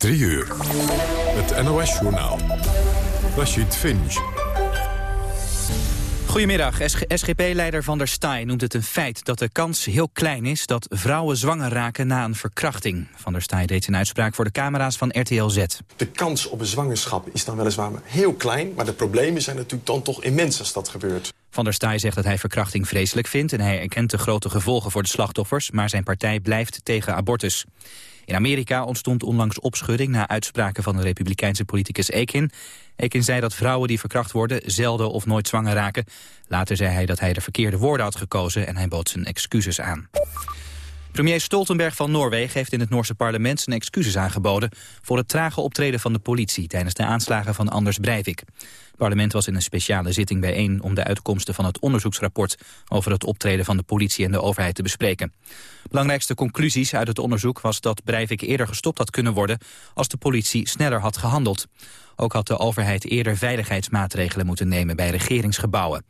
3 uur. Het NOS-journaal. Rashid Finch. Goedemiddag. SGP-leider Van der Staaij noemt het een feit dat de kans heel klein is dat vrouwen zwanger raken na een verkrachting. Van der Staaij deed zijn uitspraak voor de camera's van RTL Z. De kans op een zwangerschap is dan weliswaar heel klein, maar de problemen zijn natuurlijk dan toch immens als dat gebeurt. Van der Staaij zegt dat hij verkrachting vreselijk vindt en hij erkent de grote gevolgen voor de slachtoffers, maar zijn partij blijft tegen abortus. In Amerika ontstond onlangs opschudding na uitspraken van de republikeinse politicus Ekin. Ekin zei dat vrouwen die verkracht worden zelden of nooit zwanger raken. Later zei hij dat hij de verkeerde woorden had gekozen en hij bood zijn excuses aan. Premier Stoltenberg van Noorwegen heeft in het Noorse parlement zijn excuses aangeboden voor het trage optreden van de politie tijdens de aanslagen van Anders Breivik. Het parlement was in een speciale zitting bijeen om de uitkomsten van het onderzoeksrapport over het optreden van de politie en de overheid te bespreken. Belangrijkste conclusies uit het onderzoek was dat Breivik eerder gestopt had kunnen worden als de politie sneller had gehandeld. Ook had de overheid eerder veiligheidsmaatregelen moeten nemen bij regeringsgebouwen.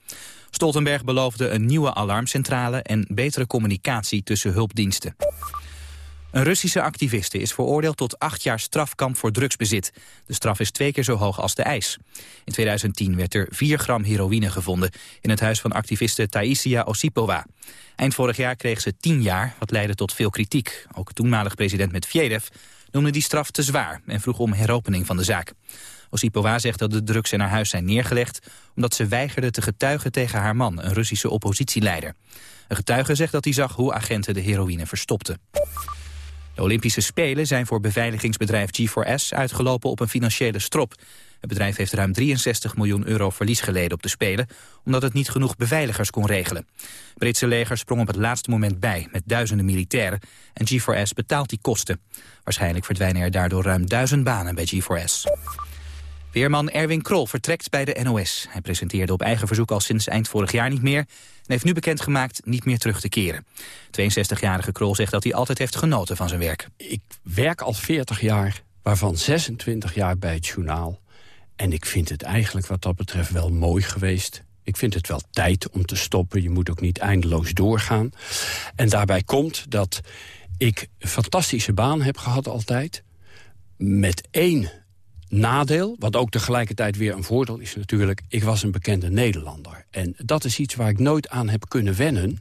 Stoltenberg beloofde een nieuwe alarmcentrale en betere communicatie tussen hulpdiensten. Een Russische activiste is veroordeeld tot acht jaar strafkamp voor drugsbezit. De straf is twee keer zo hoog als de eis. In 2010 werd er 4 gram heroïne gevonden in het huis van activiste Taisia Osipova. Eind vorig jaar kreeg ze 10 jaar, wat leidde tot veel kritiek. Ook toenmalig president Medvedev noemde die straf te zwaar en vroeg om heropening van de zaak. Osipova zegt dat de drugs in haar huis zijn neergelegd... omdat ze weigerde te getuigen tegen haar man, een Russische oppositieleider. Een getuige zegt dat hij zag hoe agenten de heroïne verstopten. De Olympische Spelen zijn voor beveiligingsbedrijf G4S uitgelopen op een financiële strop. Het bedrijf heeft ruim 63 miljoen euro verlies geleden op de Spelen... omdat het niet genoeg beveiligers kon regelen. Het Britse leger sprong op het laatste moment bij met duizenden militairen... en G4S betaalt die kosten. Waarschijnlijk verdwijnen er daardoor ruim duizend banen bij G4S. Weerman Erwin Krol vertrekt bij de NOS. Hij presenteerde op eigen verzoek al sinds eind vorig jaar niet meer... en heeft nu bekendgemaakt niet meer terug te keren. 62-jarige Krol zegt dat hij altijd heeft genoten van zijn werk. Ik werk al 40 jaar, waarvan 26 jaar bij het journaal. En ik vind het eigenlijk wat dat betreft wel mooi geweest. Ik vind het wel tijd om te stoppen. Je moet ook niet eindeloos doorgaan. En daarbij komt dat ik een fantastische baan heb gehad altijd. Met één nadeel, wat ook tegelijkertijd weer een voordeel is natuurlijk... ik was een bekende Nederlander. En dat is iets waar ik nooit aan heb kunnen wennen.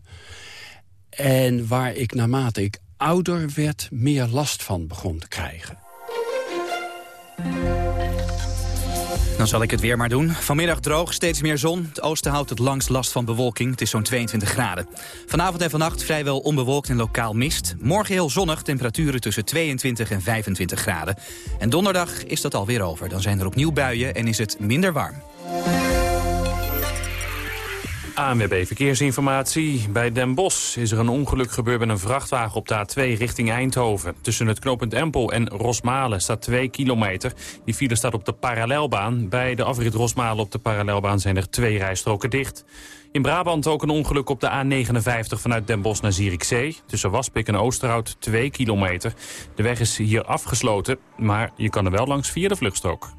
En waar ik naarmate ik ouder werd meer last van begon te krijgen. Dan zal ik het weer maar doen. Vanmiddag droog, steeds meer zon. Het oosten houdt het langst last van bewolking. Het is zo'n 22 graden. Vanavond en vannacht vrijwel onbewolkt en lokaal mist. Morgen heel zonnig, temperaturen tussen 22 en 25 graden. En donderdag is dat alweer over. Dan zijn er opnieuw buien en is het minder warm. ANWB Verkeersinformatie. Bij Den Bosch is er een ongeluk gebeurd met een vrachtwagen op de A2 richting Eindhoven. Tussen het knooppunt Empel en Rosmalen staat 2 kilometer. Die file staat op de parallelbaan. Bij de afrit Rosmalen op de parallelbaan zijn er twee rijstroken dicht. In Brabant ook een ongeluk op de A59 vanuit Den Bosch naar Zierikzee. Tussen Waspik en Oosterhout 2 kilometer. De weg is hier afgesloten, maar je kan er wel langs via de vluchtstrook.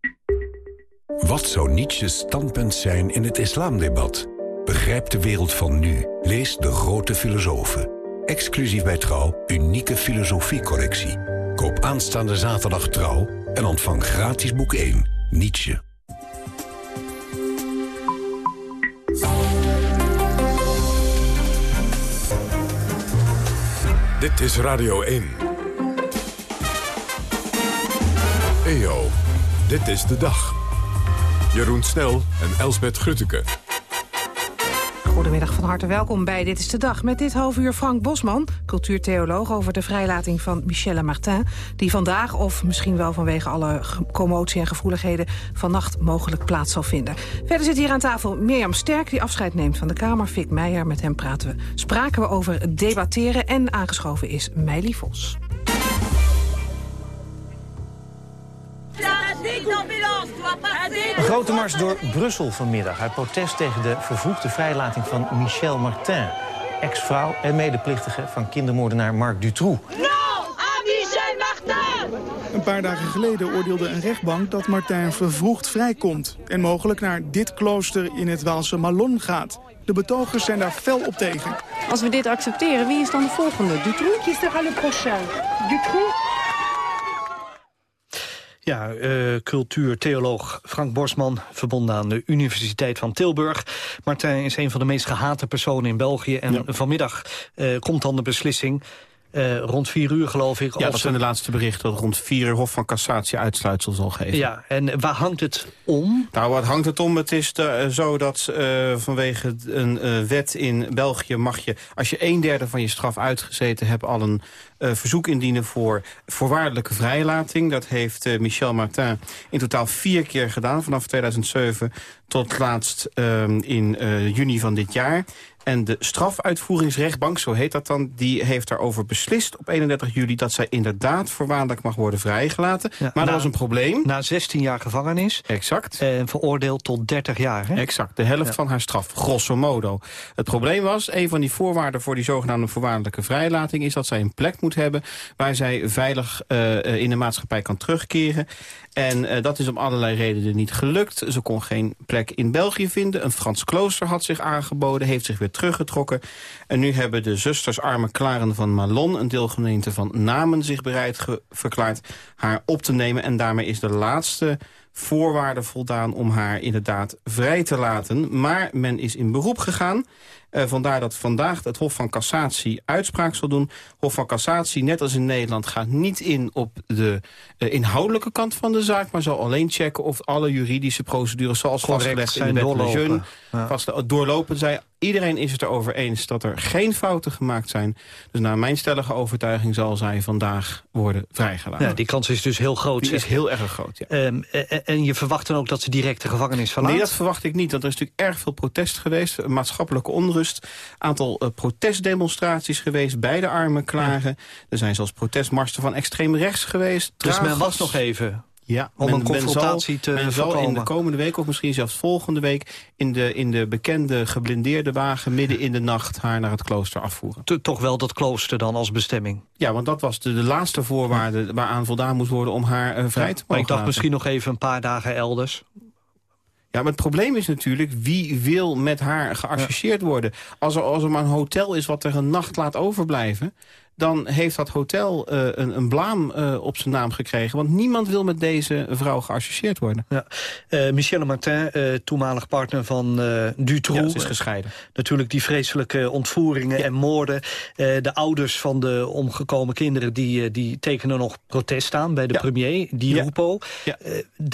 Wat zou Nietzsche's standpunt zijn in het islamdebat? Begrijp de wereld van nu. Lees De Grote Filosofen. Exclusief bij Trouw, unieke filosofiecollectie. Koop aanstaande zaterdag Trouw en ontvang gratis boek 1, Nietzsche. Dit is Radio 1. EO, dit is de dag. Jeroen Snel en Elsbet Grutteke. Goedemiddag, van harte welkom bij Dit is de Dag. Met dit half uur Frank Bosman, cultuurtheoloog... over de vrijlating van Michelle Martin... die vandaag, of misschien wel vanwege alle commotie en gevoeligheden... vannacht mogelijk plaats zal vinden. Verder zit hier aan tafel Mirjam Sterk, die afscheid neemt van de Kamer. Fik Meijer, met hem praten we. Spraken we over debatteren en aangeschoven is Meili Vos. Een grote mars door Brussel vanmiddag uit protest tegen de vervroegde vrijlating van Michel Martin, ex-vrouw en medeplichtige van kindermoordenaar Marc Dutroux. Een paar dagen geleden oordeelde een rechtbank dat Martin vervroegd vrijkomt... en mogelijk naar dit klooster in het Waalse Malon gaat. De betogers zijn daar fel op tegen. Als we dit accepteren, wie is dan de volgende? Dutroux? Qui sera le prochain Dutroux Ja, uh, cultuurtheoloog Frank Borsman, verbonden aan de Universiteit van Tilburg. Martijn is een van de meest gehate personen in België. En vanmiddag uh, komt dan de beslissing. Uh, rond vier uur geloof ik. Ja, dat zijn de laatste berichten. Dat rond vier uur Hof van Cassatie uitsluitsel zal geven. Ja, en waar hangt het om? Nou, wat hangt het om? Het is de, zo dat uh, vanwege een uh, wet in België mag je... als je een derde van je straf uitgezeten hebt... al een verzoek indienen voor voorwaardelijke vrijlating. Dat heeft Michel Martin in totaal vier keer gedaan... vanaf 2007 tot laatst in juni van dit jaar. En de strafuitvoeringsrechtbank, zo heet dat dan... die heeft daarover beslist op 31 juli... dat zij inderdaad voorwaardelijk mag worden vrijgelaten. Ja, maar dat was een probleem. Na 16 jaar gevangenis. Exact. En veroordeeld tot 30 jaar. Hè? Exact, de helft ja. van haar straf, grosso modo. Het probleem was, een van die voorwaarden... voor die zogenaamde voorwaardelijke vrijlating... is dat zij een plek moet hebben... waar zij veilig uh, in de maatschappij kan terugkeren. En uh, dat is om allerlei redenen niet gelukt. Ze kon geen plek in België vinden. Een Frans klooster had zich aangeboden, heeft zich weer teruggetrokken. En nu hebben de zusters Arme Klaren van Malon... een deelgemeente van Namen zich bereid verklaard haar op te nemen. En daarmee is de laatste voorwaarde voldaan om haar inderdaad vrij te laten. Maar men is in beroep gegaan. Uh, vandaar dat vandaag het Hof van Cassatie uitspraak zal doen. Hof van Cassatie, net als in Nederland, gaat niet in op de uh, inhoudelijke kant van de zaak... maar zal alleen checken of alle juridische procedures zoals Correct, vastgelegd zijn in de wet doorlopen. Ja. vast doorlopen zijn. Iedereen is het erover eens dat er geen fouten gemaakt zijn. Dus naar mijn stellige overtuiging zal zij vandaag worden vrijgelaten. Ja, die kans is dus heel groot. Die zeg. is heel erg groot, ja. Ehm, en, en je verwacht dan ook dat ze direct de gevangenis verlaat? Nee, dat verwacht ik niet. Want er is natuurlijk erg veel protest geweest. Maatschappelijke onrust. Aantal uh, protestdemonstraties geweest. bij de armen klagen. Er zijn zelfs protestmarsen van extreem rechts geweest. Dus men was nog even Ja, om men- een men confrontatie zal, te men zal in de komende week, of misschien zelfs volgende week... in de, in de bekende geblindeerde wagen midden in de nacht... haar naar het klooster afvoeren. To- toch wel dat klooster dan als bestemming. Ja, want dat was de, de laatste voorwaarde waaraan voldaan moest worden... om haar eh, vrij te mogen maar ik dacht laten. misschien nog even een paar dagen elders. Ja, maar het probleem is natuurlijk wie wil met haar geassocieerd worden. Als er, als er maar een hotel is wat er een nacht laat overblijven... dan heeft dat hotel eh, een, een blaam eh, op zijn naam gekregen. Want niemand wil met deze vrouw geassocieerd worden. Ja. Eh, Michel Martin, toenmalig partner van Dutroux. Ja, ze is gescheiden. Natuurlijk die vreselijke ontvoeringen en moorden. De ouders van de omgekomen kinderen die, die tekenen nog protest aan bij de Ja. premier, Di. Rupo.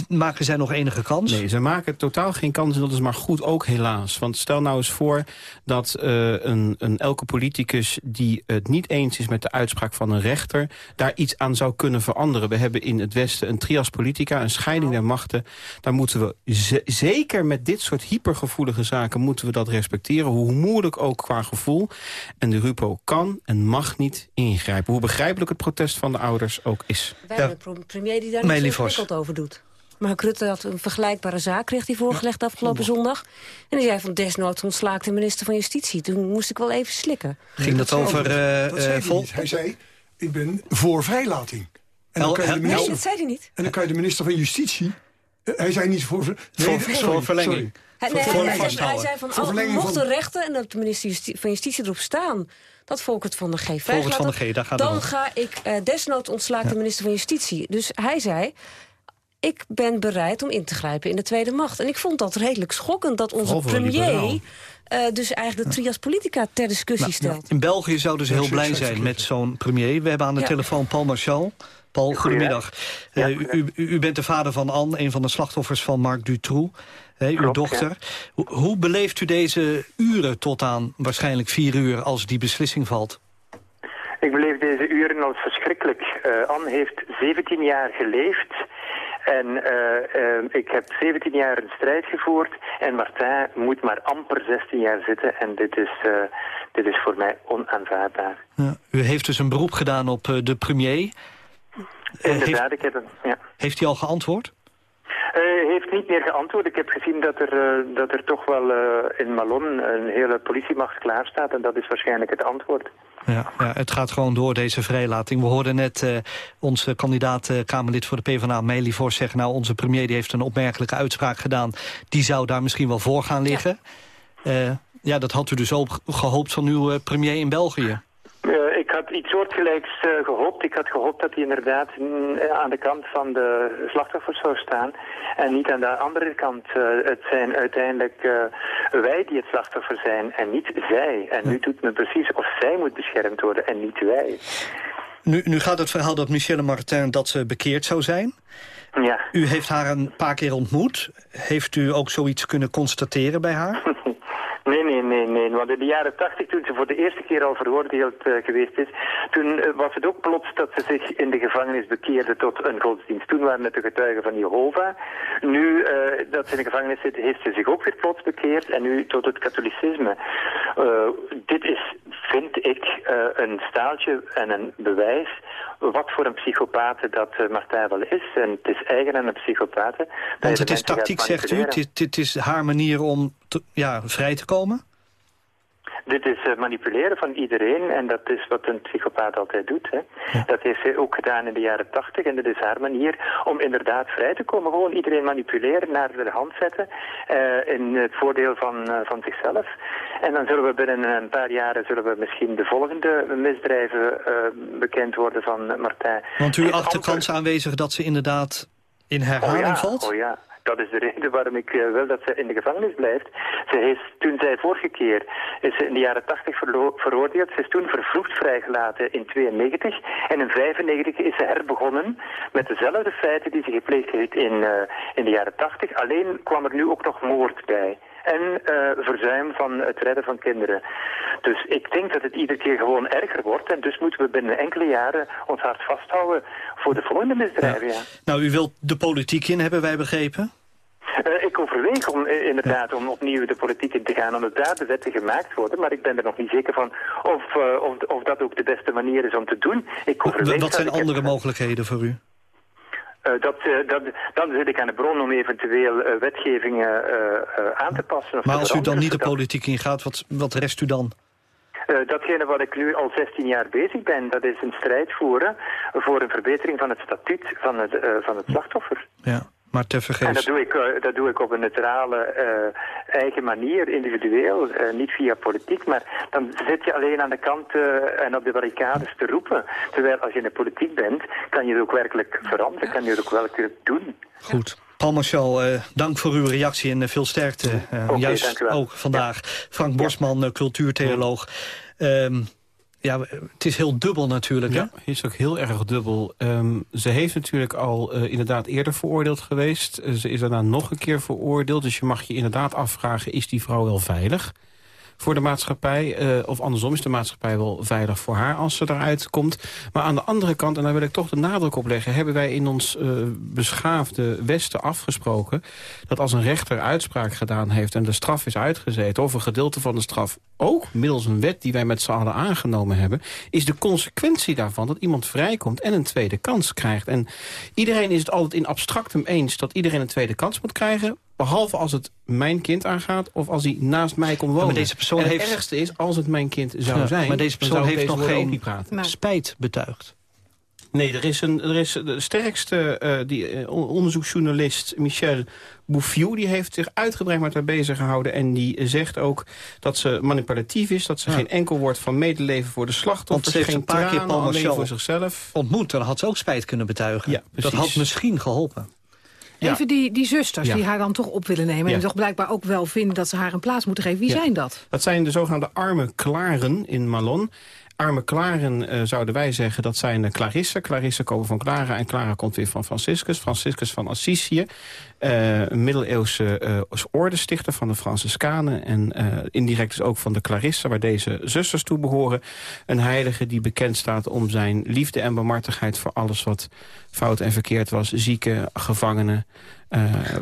Maken zij nog enige kans? Nee, ze maken totaal geen kans en dat is maar goed ook helaas. Want stel nou eens voor dat een, een elke politicus die het niet eens is met de uitspraak van een rechter... daar iets aan zou kunnen veranderen. We hebben in het Westen een trias politica, een scheiding der machten. Daar moeten we, ze- zeker met dit soort hypergevoelige zaken... moeten we dat respecteren, hoe moeilijk ook qua gevoel. En de RUPO kan en mag niet ingrijpen. Hoe begrijpelijk het protest van de ouders ook is. Wij hebben een premier die daar niet zo over doet. Maar Rutte had een vergelijkbare zaak, kreeg hij voorgelegd afgelopen zondag. En die zei van desnoods ontslaakt de minister van Justitie. Toen moest ik wel even slikken. Ging dat over eh, dat zei eh, hij vol? Hij zei, ik ben voor vrijlating. En dan kan je de hel- Nee, minister, dat zei hij niet. en dan kan je de minister van Justitie... eh, hij zei niet voor... ver- Nee, Voor- sorry, voor verlenging. sorry. Hij, nee, voor hij, hij, hij zei van, Voor oh, mocht de rechter en dat de minister Justi- van Justitie erop staan... dat Volkert van de G vrijgelaten, van de G, daar gaat het dan ga ik eh, desnoods ontslaak de minister van Justitie. Dus hij zei... Ik ben bereid om in te grijpen in de Tweede Macht. En ik vond dat redelijk schokkend dat onze premier... eh, dus eigenlijk de trias politica ter discussie stelt. In België zouden ze heel blij zijn met zo'n premier. We hebben aan de Ja. telefoon Paul Marchal. Paul, goedemiddag. Eh, u, u, u bent de vader van Anne, een van de slachtoffers van Marc Dutroux. hè, uw Klopt, dochter. Hoe, hoe beleeft u deze uren tot aan waarschijnlijk vier uur als die beslissing valt? Ik beleef deze uren als verschrikkelijk. Eh, Anne heeft 17 jaar geleefd. En eh, eh, ik heb 17 jaar een strijd gevoerd. En Martin moet maar amper 16 jaar zitten. En dit is, eh, dit is voor mij onaanvaardbaar. Ja, u heeft dus een beroep gedaan op de premier. Heeft, Inderdaad, ik heb een... Ja. heeft hij al geantwoord? Heeft niet meer geantwoord. Ik heb gezien dat er, uh, dat er toch wel uh, in Malon een hele politiemacht klaar staat. En dat is waarschijnlijk het antwoord. Ja, ja, het gaat gewoon door, deze vrijlating. We hoorden net uh, onze kandidaat Kamerlid voor de PvdA, Meili Vos, zeggen... nou, onze premier die heeft een opmerkelijke uitspraak gedaan. Die zou daar misschien wel voor gaan liggen. Ja, ja dat had u dus ook gehoopt van uw premier in België. Ik had iets soortgelijks uh, gehoopt. Ik had gehoopt dat hij inderdaad mm, aan de kant van de slachtoffers zou staan. En niet aan de andere kant. Uh, het zijn uiteindelijk wij die het slachtoffer zijn en niet zij. En nu doet men precies of zij moet beschermd worden en niet wij. Nu, nu gaat het verhaal dat Michelle Martin dat ze bekeerd zou zijn. Ja. U heeft haar een paar keer ontmoet. Heeft u ook zoiets kunnen constateren bij haar? Nee, nee, nee, nee. Want in de jaren tachtig, toen ze voor de eerste keer al veroordeeld uh, geweest is, toen uh, was het ook plots dat ze zich in de gevangenis bekeerde tot een godsdienst. Toen waren het de getuigen van Jehovah. Nu uh, dat ze in de gevangenis zit, heeft ze zich ook weer plots bekeerd en nu tot het katholicisme. dit is, vind ik, een staaltje en een bewijs wat voor een psychopaat dat Martijn wel is. En het is eigen aan een psychopaat. Want het is tactiek, zegt u? Het is, het is haar manier om te, ja, vrij te komen? Dit is uh, manipuleren van iedereen en dat is wat een psychopaat altijd doet. Hè. Ja. Dat heeft zij ook gedaan in de jaren tachtig en dat is haar manier om inderdaad vrij te komen. Gewoon iedereen manipuleren, naar de hand zetten uh, in het voordeel van, uh, van zichzelf. En dan zullen we binnen een paar jaren zullen we misschien de volgende misdrijven bekend worden van Martijn. Want u acht de kans aanwezig dat ze inderdaad in herhaling oh ja, valt? Oh ja, dat is de reden waarom ik uh, wil dat ze in de gevangenis blijft. Ze is, toen zij vorige keer is in de jaren 80 veroordeeld. Ze is toen vervroegd vrijgelaten in 92. En in 95 is ze herbegonnen met dezelfde feiten die ze gepleegd heeft in, uh, in de jaren 80. Alleen kwam er nu ook nog moord bij en uh, verzuim van het redden van kinderen. Dus ik denk dat het iedere keer gewoon erger wordt. En dus moeten we binnen enkele jaren ons hart vasthouden voor de volgende misdrijven. Ja. Ja. Nou, u wilt de politiek in, hebben wij begrepen? Uh, ik overweeg om, uh, inderdaad om opnieuw de politiek in te gaan, omdat daar de wetten gemaakt worden. Maar ik ben er nog niet zeker van of, uh, of, of dat ook de beste manier is om te doen. Ik overweeg Wat zijn andere mogelijkheden voor u? Uh, dat, uh, dat, dan zit ik aan de bron om eventueel uh, wetgevingen aan te passen. Of maar als u dan niet de politiek ingaat, wat, wat rest u dan? datgene wat ik nu al 16 jaar bezig ben, dat is een strijd voeren voor een verbetering van het statuut van het, van het slachtoffer. Ja. Maar. En dat doe ik, uh, dat doe ik op een neutrale, uh, eigen manier, individueel, uh, niet via politiek. Maar dan zit je alleen aan de kant en op de barricades te roepen. Terwijl als je in de politiek bent, kan je het ook werkelijk veranderen, kan je het ook werkelijk doen. Goed. Paul Marchal, uh, dank voor uw reactie en uh, veel sterkte. Uh, okay, juist ook vandaag. Ja. Frank Borsman, ja. cultuurtheoloog. Um, ja, het is heel dubbel natuurlijk. Ja, hè? is ook heel erg dubbel. Um, ze heeft natuurlijk al uh, inderdaad eerder veroordeeld geweest. Uh, ze is daarna nog een keer veroordeeld. Dus je mag je inderdaad afvragen, is die vrouw wel veilig? Voor de maatschappij. Uh, of andersom is de maatschappij wel veilig voor haar als ze eruit komt. Maar aan de andere kant, en daar wil ik toch de nadruk op leggen... hebben wij in ons uh, beschaafde Westen afgesproken... dat als een rechter uitspraak gedaan heeft en de straf is uitgezeten... of een gedeelte van de straf ook middels een wet die wij met z'n allen aangenomen hebben... is de consequentie daarvan dat iemand vrijkomt en een tweede kans krijgt. En iedereen is het altijd in abstractum eens dat iedereen een tweede kans moet krijgen... Behalve als het mijn kind aangaat of als hij naast mij komt wonen. Ja, maar deze persoon en het heeft... ergste is als het mijn kind zou ja, zijn. Maar deze persoon heeft deze nog geen niet praten. spijt betuigd. Nee, er is, een, er is de sterkste uh, die, uh, onderzoeksjournalist Michel Bouffiou... die heeft zich uitgebreid met haar bezig gehouden... en die zegt ook dat ze manipulatief is... dat ze ja. geen enkel woord van medeleven voor de slachtoffers... Want ze heeft geen een paar keer alleen voor zichzelf. ontmoet. Dan had ze ook spijt kunnen betuigen. Ja, dat had misschien geholpen. Ja. Even die, die zusters ja. die haar dan toch op willen nemen... en toch blijkbaar ook wel vinden dat ze haar een plaats moeten geven. Wie zijn dat? Dat zijn de zogenaamde arme klaren in Malon. Arme klaren uh, zouden wij zeggen, dat zijn de Clarisse. Clarisse komen van Clara en Clara komt weer van Franciscus. Franciscus van Assisië. Uh, een middeleeuwse ordestichter van de Franciscanen. En indirect dus ook van de Clarisse, waar deze zusters toe behoren. Een heilige die bekend staat om zijn liefde en bemartigheid... voor alles wat fout en verkeerd was. Zieken, gevangenen,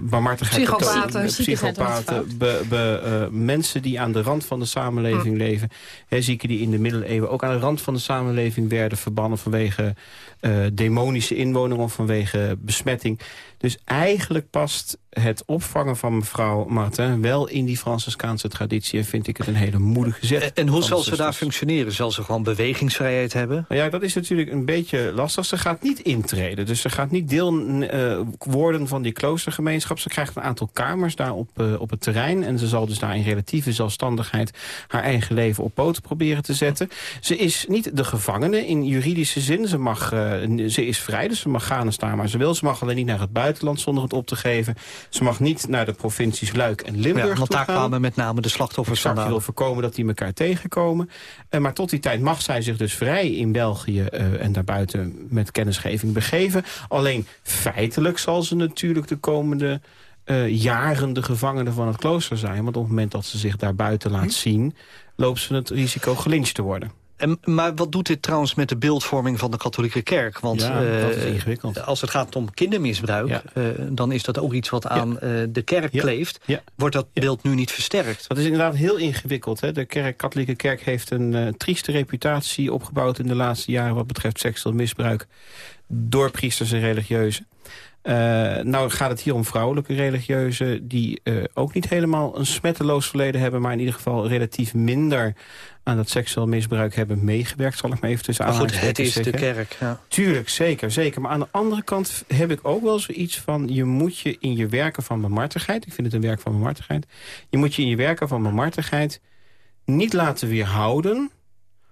barmhartigheid... Psychopaten. Psychopaten, be, be, uh, mensen die aan de rand van de samenleving hm. leven. Hè, zieken die in de middeleeuwen ook aan de rand van de samenleving werden verbannen vanwege uh, demonische inwoning of vanwege besmetting. Dus eigenlijk past het opvangen van mevrouw Martin... wel in die Franciscaanse traditie en vind ik het een hele moedige zet. En, hoe zal ze daar functioneren? Zal ze gewoon bewegingsvrijheid hebben? Nou ja, dat is natuurlijk een beetje lastig. Ze gaat niet intreden, dus ze gaat niet deel uh, worden van die kloostergemeenschap. Ze krijgt een aantal kamers daar op, uh, op het terrein... en ze zal dus daar in relatieve zelfstandigheid... haar eigen leven op poten proberen te zetten. Ze is niet de gevangene in juridische zin. Ze, mag, uh, ze is vrij, dus ze mag gaan en staan maar ze wil. Ze mag alleen niet naar het buitenland zonder het op te geven. Ze mag niet naar de provincies Luik en Limburg ja, want daar kwamen met name de slachtoffers vandaan. Je wil voorkomen dat die elkaar tegenkomen. Uh, maar tot die tijd mag zij zich dus vrij in België en daarbuiten met kennisgeving begeven. Alleen feitelijk zal ze natuurlijk de komende uh, jaren de gevangene van het klooster zijn. Want op het moment dat ze zich daar buiten laat hm? zien... loopt ze het risico gelincht te worden. En, maar wat doet dit trouwens met de beeldvorming van de katholieke kerk? Want ja, dat is eh, ingewikkeld. als het gaat om kindermisbruik... Uh, dan is dat ook iets wat aan uh, de kerk kleeft. Wordt dat beeld nu niet versterkt? Dat is inderdaad heel ingewikkeld. Hè? De kerk, katholieke kerk heeft een trieste reputatie opgebouwd... in de laatste jaren wat betreft seksueel misbruik... door priesters en religieuzen. Uh, nou gaat het hier om vrouwelijke religieuzen... die uh, ook niet helemaal een smetteloos verleden hebben... maar in ieder geval relatief minder aan dat seksueel misbruik hebben meegewerkt, zal ik maar even tussen aanhalingstekens zeggen. het is de kerk, ja. Tuurlijk, zeker, zeker. Maar aan de andere kant heb ik ook wel zoiets van... je moet je in je werken van bemartigheid... ik vind het een werk van bemartigheid... je moet je in je werken van bemartigheid niet laten weerhouden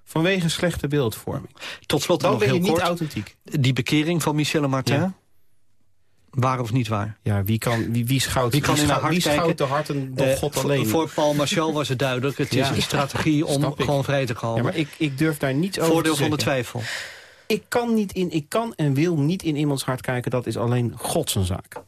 vanwege slechte beeldvorming. Tot slot dan nog ben je heel niet kort. authentiek. Die bekering van Michelle Martin... Ja. Waar of niet waar? Ja, wie, kan, wie, wie schouwt, wie kan wie in hart wie schouwt de harten door uh, God alleen? Voor Paul Marchal was het duidelijk. Het is een strategie om gewoon vrij te komen. Ja, maar ik, ik durf daar niet over Voordeel te van de twijfel. Ik kan, niet in, ik kan en wil niet in iemands hart kijken. Dat is alleen God zijn zaak.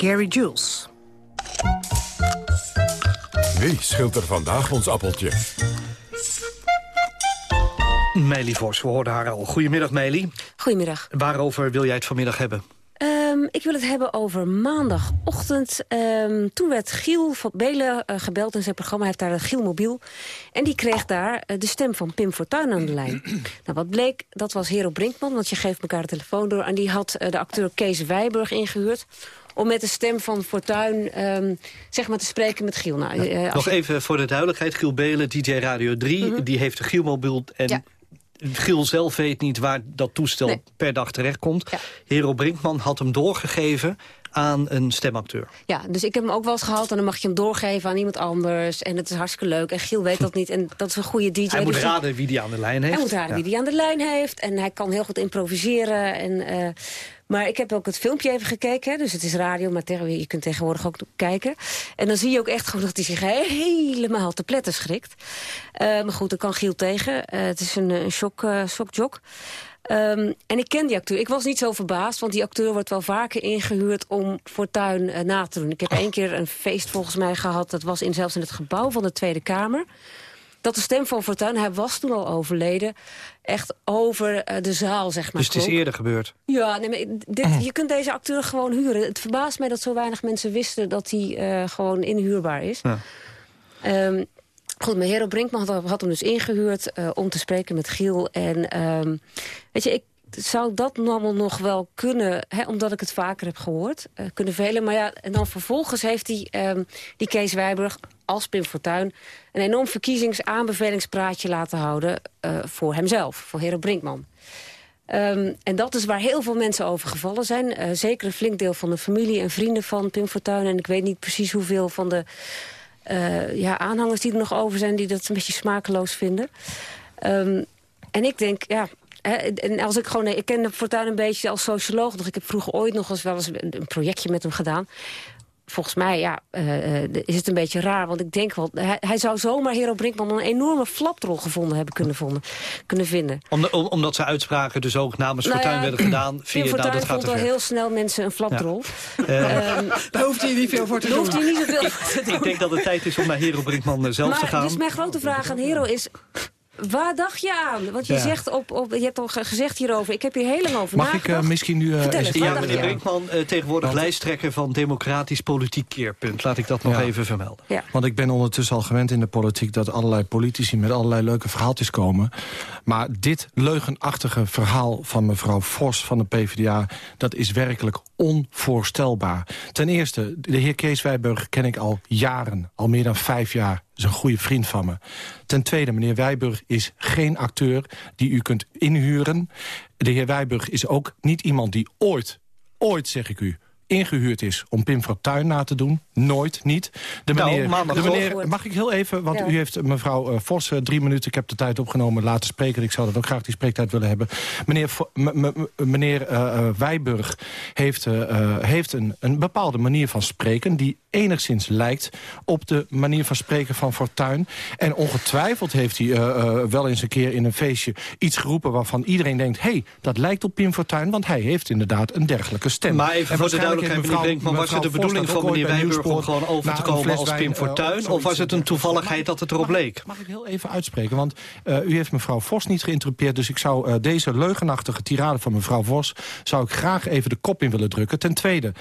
Gary Jules. Wie scheelt er vandaag ons appeltje? Meili Vos, we hoorden haar al. Goedemiddag, Meili. Goedemiddag. Waarover wil jij het vanmiddag hebben? Ehm, ik wil het hebben over maandagochtend. Ehm, toen werd Giel van Belen eh, gebeld in zijn programma. Hij heeft daar een Giel Mobiel. En die kreeg daar eh, de stem van Pim Fortuyn aan de lijn. nou, wat bleek, dat was Hero Brinkman, want je geeft elkaar de telefoon door. En die had eh, de acteur Kees Wijburg ingehuurd om met de stem van Fortuyn ehm, zeg maar te spreken met Giel. Nou, eh, Nog je- even voor de duidelijkheid. Giel Belen, DJ Radio 3, Mhm. die heeft een Gielmobiel... en Ja. Giel zelf weet niet waar dat toestel Nee. per dag terechtkomt. Hero Brinkman had hem doorgegeven aan een stemacteur. Ja, dus ik heb hem ook wel eens gehad en dan mag je hem doorgeven aan iemand anders. En het is hartstikke leuk. En Giel weet dat niet. En dat is een goede DJ. Hij moet dus raden wie die aan de lijn heeft. Hij moet raden Ja. wie die aan de lijn heeft. En hij kan heel goed improviseren. En, eh, maar ik heb ook het filmpje even gekeken. Dus het is radio, maar je kunt tegenwoordig ook kijken. En dan zie je ook echt gewoon dat hij zich helemaal te pletten schrikt. Eh, maar goed, daar kan Giel tegen. Eh, het is een, een shock, shockjock. Ehm, en ik ken die acteur. Ik was niet zo verbaasd, want die acteur wordt wel vaker ingehuurd om Fortuyn eh, na te doen. Ik heb één keer een feest volgens mij gehad. Dat was in, zelfs in het gebouw van de Tweede Kamer. Dat de stem van Fortuyn, hij was toen al overleden... echt over eh, de zaal, zeg maar. Dus het is klonk. eerder gebeurd. Ja, nee, maar dit, je kunt deze acteur gewoon huren. Het verbaast mij dat zo weinig mensen wisten dat hij eh, gewoon inhuurbaar is. Ja. Ehm, goed, mijn Hero Brinkman had, hem dus ingehuurd eh, om te spreken met Giel. En ehm, weet je, ik zou dat allemaal nog wel kunnen, hè, omdat ik het vaker heb gehoord, eh, kunnen velen. Maar ja, en dan vervolgens heeft die, ehm, die Kees Wijburg als Pim Fortuyn... een enorm verkiezingsaanbevelingspraatje laten houden eh, voor hemzelf, voor Hero Brinkman. Ehm, en dat is waar heel veel mensen over gevallen zijn. Zeker een flink deel van de familie en vrienden van Pim Fortuyn. En ik weet niet precies hoeveel van de eh, ja, aanhangers die er nog over zijn... die dat een beetje smakeloos vinden. Ehm, en ik denk, ja... en als ik gewoon, ik ken Fortuyn een beetje als socioloog. Dus ik heb vroeger ooit nog eens wel eens een een projectje met hem gedaan. Volgens mij ja, eh, eh, is het een beetje raar. Want ik denk wel, hij, hij zou zomaar Hero Brinkman... een enorme flaprol gevonden hebben kunnen, vonden, kunnen vinden. Om, om- omdat zijn uitspraken dus ook namens Nou Fortuyn ja, werden gedaan. Nou, Fortuyn dat gaat vond al heel snel mensen een flapdrol. Eh, Ehm, Daar hoeft hij niet veel voor te doen. hoeft hij niet zoveel voor te doen. Ik denk dat het tijd is om naar Hero Brinkman zelf te maar gaan. dus mijn grote vraag aan Hero is... Waar dacht je aan? Want je, Ja. zegt op, op, je hebt al ge- gezegd hierover. Ik heb hier lang over Mag ik eh, misschien nu... eh, Vertel eens- Ja, meneer? Brinkman, eh, tegenwoordig lijsttrekker van Democratisch Politiek Keerpunt. Laat ik dat nog Ja. even vermelden. Ja. Want ik ben ondertussen al gewend in de politiek... dat allerlei politici met allerlei leuke verhaaltjes komen. Maar dit leugenachtige verhaal van mevrouw Vos van de PvdA... dat is werkelijk onvoorstelbaar. Ten eerste, de heer Kees Wijburg ken ik al jaren. Al meer dan vijf jaar. is een goede vriend van me. Ten tweede, meneer Wijburg is geen acteur die u kunt inhuren. De heer Wijburg is ook niet iemand die ooit, ooit zeg ik u ingehuurd is om Pim Fortuyn na te doen. Nooit, niet. De Nou, meneer, de meneer mag ik heel even, want Ja. u heeft mevrouw eh, Vos eh, drie minuten... ik heb de tijd opgenomen laten spreken. Ik zou dat ook graag die spreektijd willen hebben. Meneer, meneer eh, eh, Wijburg heeft, eh, eh, heeft een, een bepaalde manier van spreken... die enigszins lijkt op de manier van spreken van Fortuyn. En ongetwijfeld heeft hij eh, eh, wel eens een keer in een feestje iets geroepen... waarvan iedereen denkt, hé, hey, dat lijkt op Pim Fortuyn... want hij heeft inderdaad een dergelijke stem. Maar even En voor de duidelijkheid, heeft meneer Brinkman... was het de mevrouw bedoeling van meneer Wijburg om gewoon over te komen als Pim eh, Fortuyn? Of was het een toevalligheid dat het erop leek? Mag ik heel even uitspreken? Want eh, u heeft mevrouw Vos niet geïnterrupeerd... dus ik zou eh, deze leugenachtige tirade van mevrouw Vos... zou ik graag even de kop in willen drukken. Ten tweede,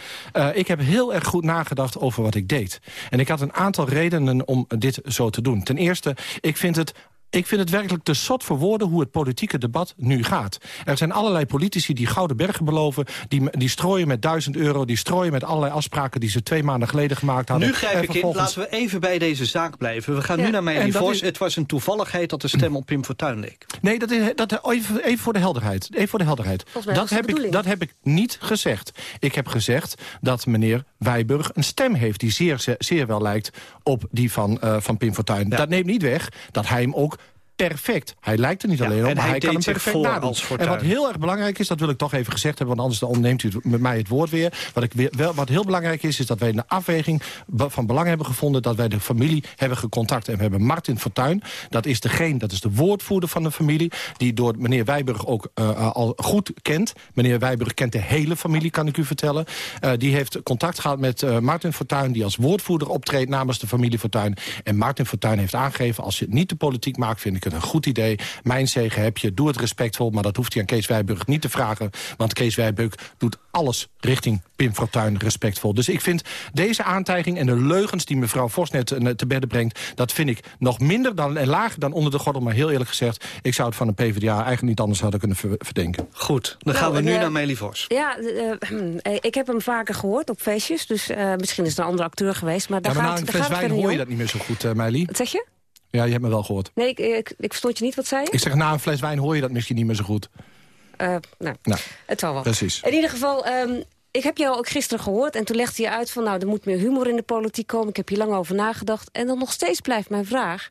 ik heb heel erg goed nagedacht over wat ik deed. En ik had een aantal redenen om dit zo te doen. Ten eerste, ik vind het ik vind het werkelijk te zot voor woorden hoe het politieke debat nu gaat. Er zijn allerlei politici die gouden bergen beloven... die, die strooien met duizend euro, die strooien met allerlei afspraken... die ze twee maanden geleden gemaakt hadden. Nu grijp ik in, laten we even bij deze zaak blijven. We gaan Ja. nu naar dat Vos. is- Het was een toevalligheid dat de stem op Pim Fortuyn leek. Nee, dat is, dat, even, even voor de helderheid. Even voor de helderheid. Dat heb, ik, dat heb ik niet gezegd. Ik heb gezegd dat meneer Wijburg een stem heeft... die zeer, zeer wel lijkt op die van, eh, van Pim Fortuyn. Dat neemt niet weg dat hij hem ook perfect. Hij lijkt er niet Ja, alleen op, maar hij kan hem perfect nadoen. En wat heel erg belangrijk is, dat wil ik toch even gezegd hebben... want anders dan ontneemt u met mij het woord weer. Wat, ik weer wel, wat heel belangrijk is, is dat wij in de afweging van belang hebben gevonden... dat wij de familie hebben gecontact. En we hebben Martin Fortuyn, dat is degene, dat is de woordvoerder van de familie... die door meneer Wijburg ook eh, al goed kent. Meneer Wijburg kent de hele familie, kan ik u vertellen. Eh, die heeft contact gehad met eh, Martin Fortuyn... die als woordvoerder optreedt namens de familie Fortuyn. En Martin Fortuyn heeft aangegeven... als je het niet de politiek maakt, vind ik het een goed idee. Mijn zegen heb je, doe het respectvol. Maar dat hoeft hij aan Kees Wijburg niet te vragen. Want Kees Wijburg doet alles richting Pim Fortuyn respectvol. Dus ik vind deze aantijging en de leugens die mevrouw Vos net eh, te bedden brengt... dat vind ik nog minder dan, en lager dan onder de gordel. Maar heel eerlijk gezegd, ik zou het van de PvdA eigenlijk niet anders hadden kunnen ver- verdenken. Goed, dan Nou, gaan we nu eh, naar Melie Vos. Ja, eh, ik heb hem vaker gehoord op feestjes. Dus eh, misschien is het een andere acteur geweest. Maar daar Ja, maar gaat, een daar fles gaat het wijn verder hoor je dat niet meer zo goed, eh Meili. Wat zeg je? Ja, je hebt me wel gehoord. Nee, ik, ik, ik verstond je niet. Wat zei je? Ik zeg, na een fles wijn hoor je dat misschien niet meer zo goed. Eh, nou, Nou, het zal wel. precies. In ieder geval, ehm, ik heb jou ook gisteren gehoord. En toen legde je uit van, nou, er moet meer humor in de politiek komen. Ik heb hier lang over nagedacht. En dan nog steeds blijft mijn vraag.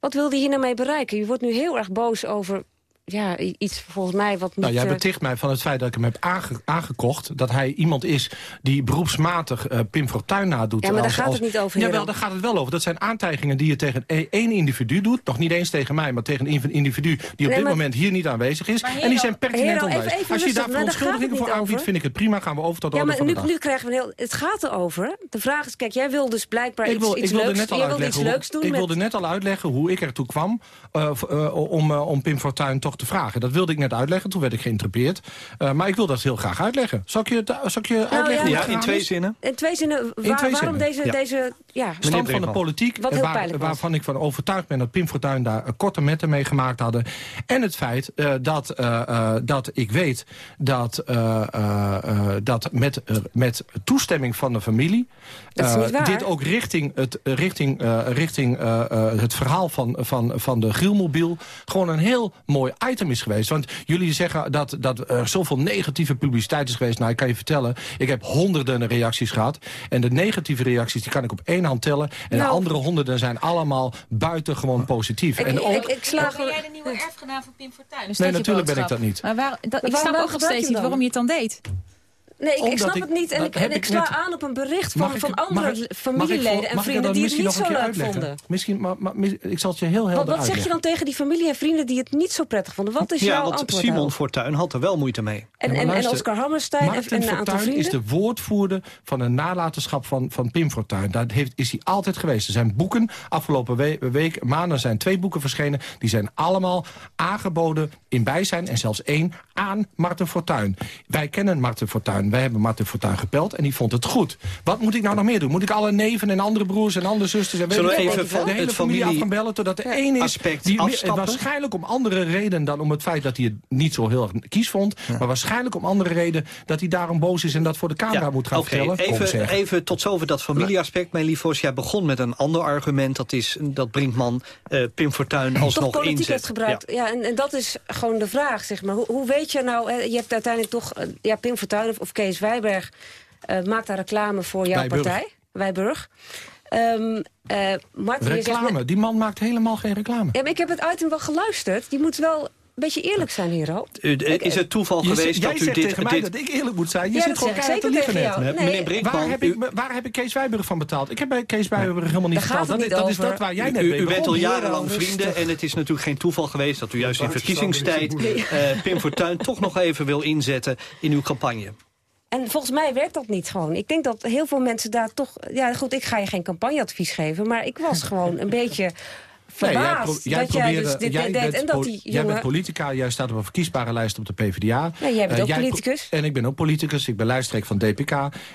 Wat wilde je hier nou mee bereiken? Je wordt nu heel erg boos over ja, iets volgens mij wat niet... Nou, jij eh, beticht mij van het feit dat ik hem heb aange- aangekocht... dat hij iemand is die beroepsmatig eh, Pim Fortuyn nadoet. Ja, maar daar gaat als- het niet over, Jawel, daar gaat het wel over. Dat zijn aantijgingen die je tegen e- één individu doet. Nog niet eens tegen mij, maar tegen een individu... die op dit maar- moment hier niet aanwezig is. En die zijn pertinent onwijs. Als je rustig, daar nou, verontschuldigingen voor aanbiedt, over. vind ik het prima. Gaan we over tot de Ja, maar nu, nu krijgen we een heel... Het gaat erover. De vraag is, kijk, jij wil dus blijkbaar Ik, iets, wil, iets ik wilde leuks... net al jij iets leuks doen ik wilde net al uitleggen hoe ik ertoe kwam eh, om Pim Fortuyn toch te vragen. Dat wilde ik net uitleggen, toen werd ik geïnterrupeerd. Eh, maar ik wil dat heel graag uitleggen. Zal ik je, het- zal ik je uitleggen Nou Ja, in twee zinnen. In twee zinnen, waar- In twee waarom zinnen, deze... ja. deze ja, stand van de politiek, Wat eh, heel waar- pijnlijk was. waarvan ik van overtuigd ben dat Pim Fortuyn daar een korte metten mee gemaakt hadden. En het feit eh, dat, eh, eh, dat ik weet dat, eh, eh, eh, dat met, eh, met toestemming van de familie... Dat is eh, niet waar. dit ook richting het, richting, eh, richting, eh, eh, het verhaal van, van, van de Grielmobiel... gewoon een heel mooi item is geweest. Want jullie zeggen dat, dat er zoveel negatieve publiciteit is geweest. Nou, ik kan je vertellen, ik heb honderden reacties gehad. En de negatieve reacties die kan ik op één hand tellen. En de Nou. andere honderden zijn allemaal buitengewoon positief. Ik- en ik- ook, ik, ik sla Ben jij de nieuwe erfgenaam van Pim Fortuyn? Is Nee, natuurlijk ben ik dat niet. Maar waar, dat, ik snap ook nog steeds niet waarom je het dan deed. Nee, ik, snap ik- het niet. En ik, en ik sla net- aan op een bericht van, ik- van andere familieleden voor- en vrienden die het niet zo een leuk uitleggen? vonden. Misschien, maar, maar, mis- ik zal het je heel helder Wat, wat zeg je dan tegen die familie en vrienden die het niet zo prettig vonden? Wat is Ja, jouw want antwoord Simon? Fortuyn had er wel moeite mee. En, en, Oscar Hammerstein en, Martin en een aantal Fortuyn vrienden? is de woordvoerder van de nalatenschap van, van Pim Fortuyn. Daar heeft, is hij altijd geweest. Er zijn boeken, afgelopen we- week, maanden zijn twee boeken verschenen. Die zijn allemaal aangeboden in bijzijn en zelfs één aan Martin Fortuyn. Wij kennen Martin Fortuyn. Wij hebben Martin Fortuyn gepeld en die vond het goed. Wat moet ik nou nog meer doen? Moet ik alle neven en andere broers en andere zusters... en weet Zullen we even van de hele het familie af gaan bellen... totdat er één is die afstappen? waarschijnlijk om andere reden... dan om het feit dat hij het niet zo heel erg kies vond... maar waarschijnlijk om andere reden dat hij daarom boos is... en dat voor de camera moet gaan vertellen. Kom, even, even tot zover dat familieaspect, mijn lief. Jij begon met een ander argument. Dat is dat Brinkman eh, Pim Fortuyn toch alsnog politiek inzet. heeft gebruikt. Ja, en, en dat is gewoon de vraag, zeg maar. Hoe, hoe weet je nou, hè, je hebt uiteindelijk toch... eh, ja, Pim Fortuyn of, of Kees Wijberg eh, maakt daar reclame voor jouw Wijburg. partij. Wijburg. Ehm eh zegt net- Reclame. Die man maakt helemaal geen reclame. Ja, maar ik heb het item wel geluisterd. Die moet wel een beetje eerlijk zijn, Hero. U- eh, Is het toeval zegt- geweest jij dat u zegt dit... tegen mij dit dat ik eerlijk moet zijn. Je Ja, zit gewoon keihard te tegen net. jou. Nee, meneer Brinkman, Waar heb, u- ik, waar heb ik Kees Wijburg van betaald? Ik heb bij Kees Wijburg helemaal niet betaald. Dat, niet dat is dat waar jij net U, mee u bent al jarenlang vrienden rustig. en het is natuurlijk geen toeval geweest... dat u juist in verkiezingstijd eh, Pim Fortuyn toch nog even wil inzetten in uw campagne. En volgens mij werkt dat niet gewoon. Ik denk dat heel veel mensen daar toch... Ja, goed, ik ga je geen campagneadvies geven... maar ik was gewoon een beetje Nee, jij, verbaasd pro- jij dat jij dus dit jij deed. bent En dat Jij bent politica, jij staat op een verkiesbare lijst op de PvdA. Ja, jij bent Eh, ook politicus. En ik ben ook politicus, ik ben lijsttrekker van DPK.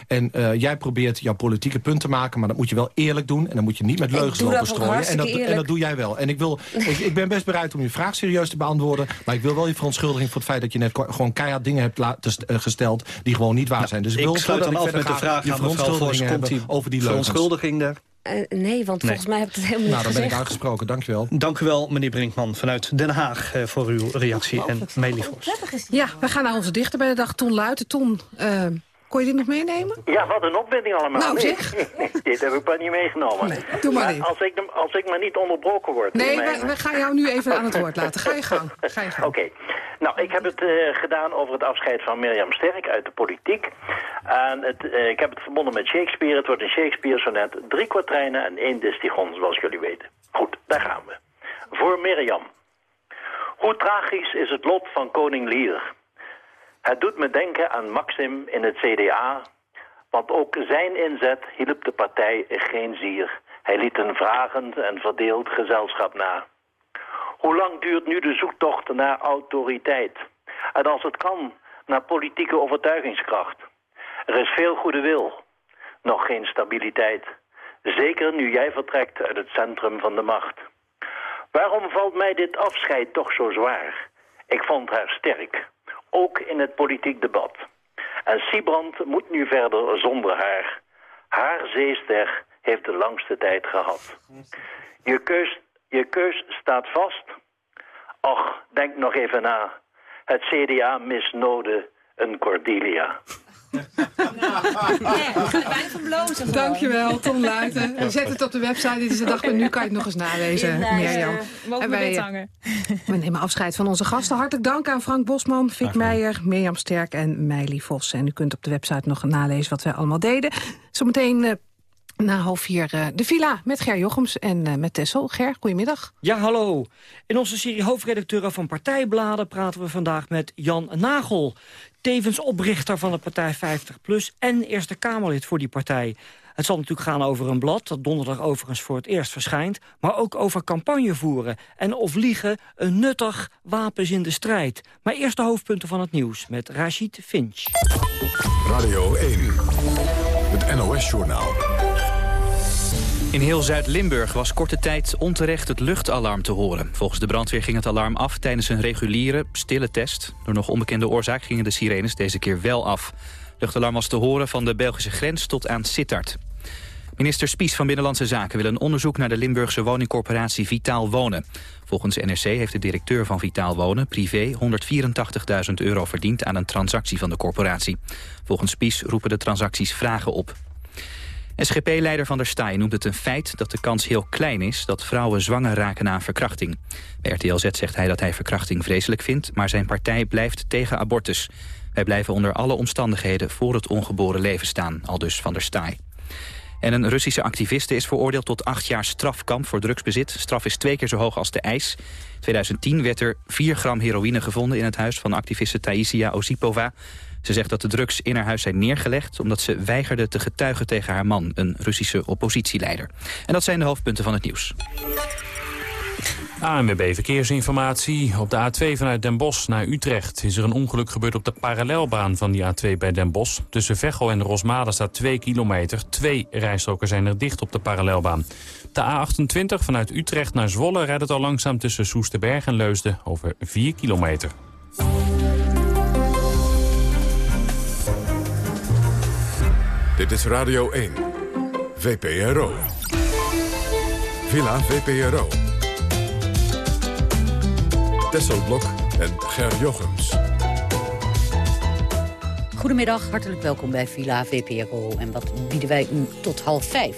En eh, jij probeert jouw politieke punt te maken... maar dat moet je wel eerlijk doen. En dan moet je niet met Ik leugens lopen strooien. En dat, en dat doe jij wel. En ik, wil, ik, ik ben best bereid om je vraag serieus te beantwoorden... maar ik wil wel je verontschuldiging voor het feit... dat je net gewoon keihard dingen hebt eh, gesteld... die gewoon niet waar zijn. Dus ik, ik wil sluit voordat dan ik af met de vraag aan mevrouw Vos. verontschuldigingen Komt die over die leugens. verontschuldiging er? Eh, nee, want volgens mij heb ik het helemaal niet Nou, dan ben ik gezegd. uitgesproken. Dankjewel. Dank u wel, meneer Brinkman, vanuit Den Haag... eh, voor uw reactie en meelifos. Ja, we gaan naar onze dichter bij de dag, Ton Luiten. Ton, eh, Kon je dit nog meenemen? Ja, wat een opwinding allemaal. Nou, Nee, zeg. dit heb ik maar niet meegenomen. Nee, doe maar niet. Als ik, als ik maar niet onderbroken word. Nee, mijn- we, we gaan jou nu even aan het woord laten. Ga je gang. Ga je gang. Oké. Nou, ik heb het eh, gedaan over het afscheid van Mirjam Sterk uit de politiek. En het, eh, ik heb het verbonden met Shakespeare. Het wordt een Shakespeare-sonnet. Drie kwartrijnen en één distichon, zoals jullie weten. Goed, daar gaan we. Voor Mirjam. Hoe tragisch is het lot van koning Lear? Het doet me denken aan Maxim in het CDA... want ook zijn inzet hielp de partij geen zier. Hij liet een vragend en verdeeld gezelschap na. Hoe lang duurt nu de zoektocht naar autoriteit? En als het kan, naar politieke overtuigingskracht. Er is veel goede wil, nog geen stabiliteit. Zeker nu jij vertrekt uit het centrum van de macht. Waarom valt mij dit afscheid toch zo zwaar? Ik vond haar sterk, ook in het politiek debat. En Siebrand moet nu verder zonder haar. Haar zeester heeft de langste tijd gehad. Je keus, je keus staat vast. Och, denk nog even na. Het CDA misnode een Cordelia. Bijna van blozen Dankjewel, Tom Luiten. Zet het op de website. Dit is de dag, maar nu kan je het nog eens nalezen, Ja, Mirjam. ja. Mogen En we wij, dit eh, hangen? We nemen afscheid van onze gasten. Hartelijk dank aan Frank Bosman, Fik Meijer, Mirjam Sterk en Meili Vos. En u kunt op de website nog nalezen wat wij allemaal deden. Zometeen eh, na half vier eh, de villa met Ger Jochems en eh, met Tessel. Ger, goedemiddag. Ja, hallo. In onze serie hoofdredacteuren van Partijbladen praten we vandaag met Jan Nagel. Tevens oprichter van de partij 50PLUS en Eerste Kamerlid voor die partij. Het zal natuurlijk gaan over een blad dat donderdag overigens voor het eerst verschijnt... maar ook over campagne voeren en of liegen een nuttig wapen is in de strijd. Maar eerst de hoofdpunten van het nieuws met Rashid Finch. Radio 1, het NOS-journaal. In heel Zuid-Limburg was korte tijd onterecht het luchtalarm te horen. Volgens de brandweer ging het alarm af tijdens een reguliere, stille test. Door nog onbekende oorzaak gingen de sirenes deze keer wel af. Luchtalarm was te horen van de Belgische grens tot aan Sittard. Minister Spies van Binnenlandse Zaken wil een onderzoek naar de Limburgse woningcorporatie Vitaal Wonen. Volgens NRC heeft de directeur van Vitaal Wonen, privé, 184.000 euro verdiend aan een transactie van de corporatie. Volgens Spies roepen de transacties vragen op. SGP-leider Van der Staaij noemt het een feit dat de kans heel klein is dat vrouwen zwanger raken na verkrachting. Bij RTL Z zegt hij dat hij verkrachting vreselijk vindt, maar zijn partij blijft tegen abortus. Wij blijven onder alle omstandigheden voor het ongeboren leven staan, al dus Van der Staaij. En een Russische activiste is veroordeeld tot acht jaar strafkamp voor drugsbezit. Straf is twee keer zo hoog als de. In 2010 werd er 4 gram heroïne gevonden in het huis van activiste Taisia Osipova. Ze zegt dat de drugs in haar huis zijn neergelegd... omdat ze weigerde te getuigen tegen haar man, een Russische oppositieleider. En dat zijn de hoofdpunten van het nieuws. ANWB Verkeersinformatie. Op de A2 vanuit Den Bosch naar Utrecht is er een ongeluk gebeurd op de parallelbaan van die A2 bij Den Bosch. Tussen Veghel en Rosmalen staat 2 kilometer. Twee rijstroken zijn er dicht op de parallelbaan. De A28 vanuit Utrecht naar Zwolle rijdt het al langzaam tussen Soesterberg en Leusden over 4 kilometer. Dit is Radio 1, VPRO. Villa VPRO. Tesselblok en Ger Jochems. Goedemiddag, hartelijk welkom bij Villa VPRO. En wat bieden wij u tot half vijf?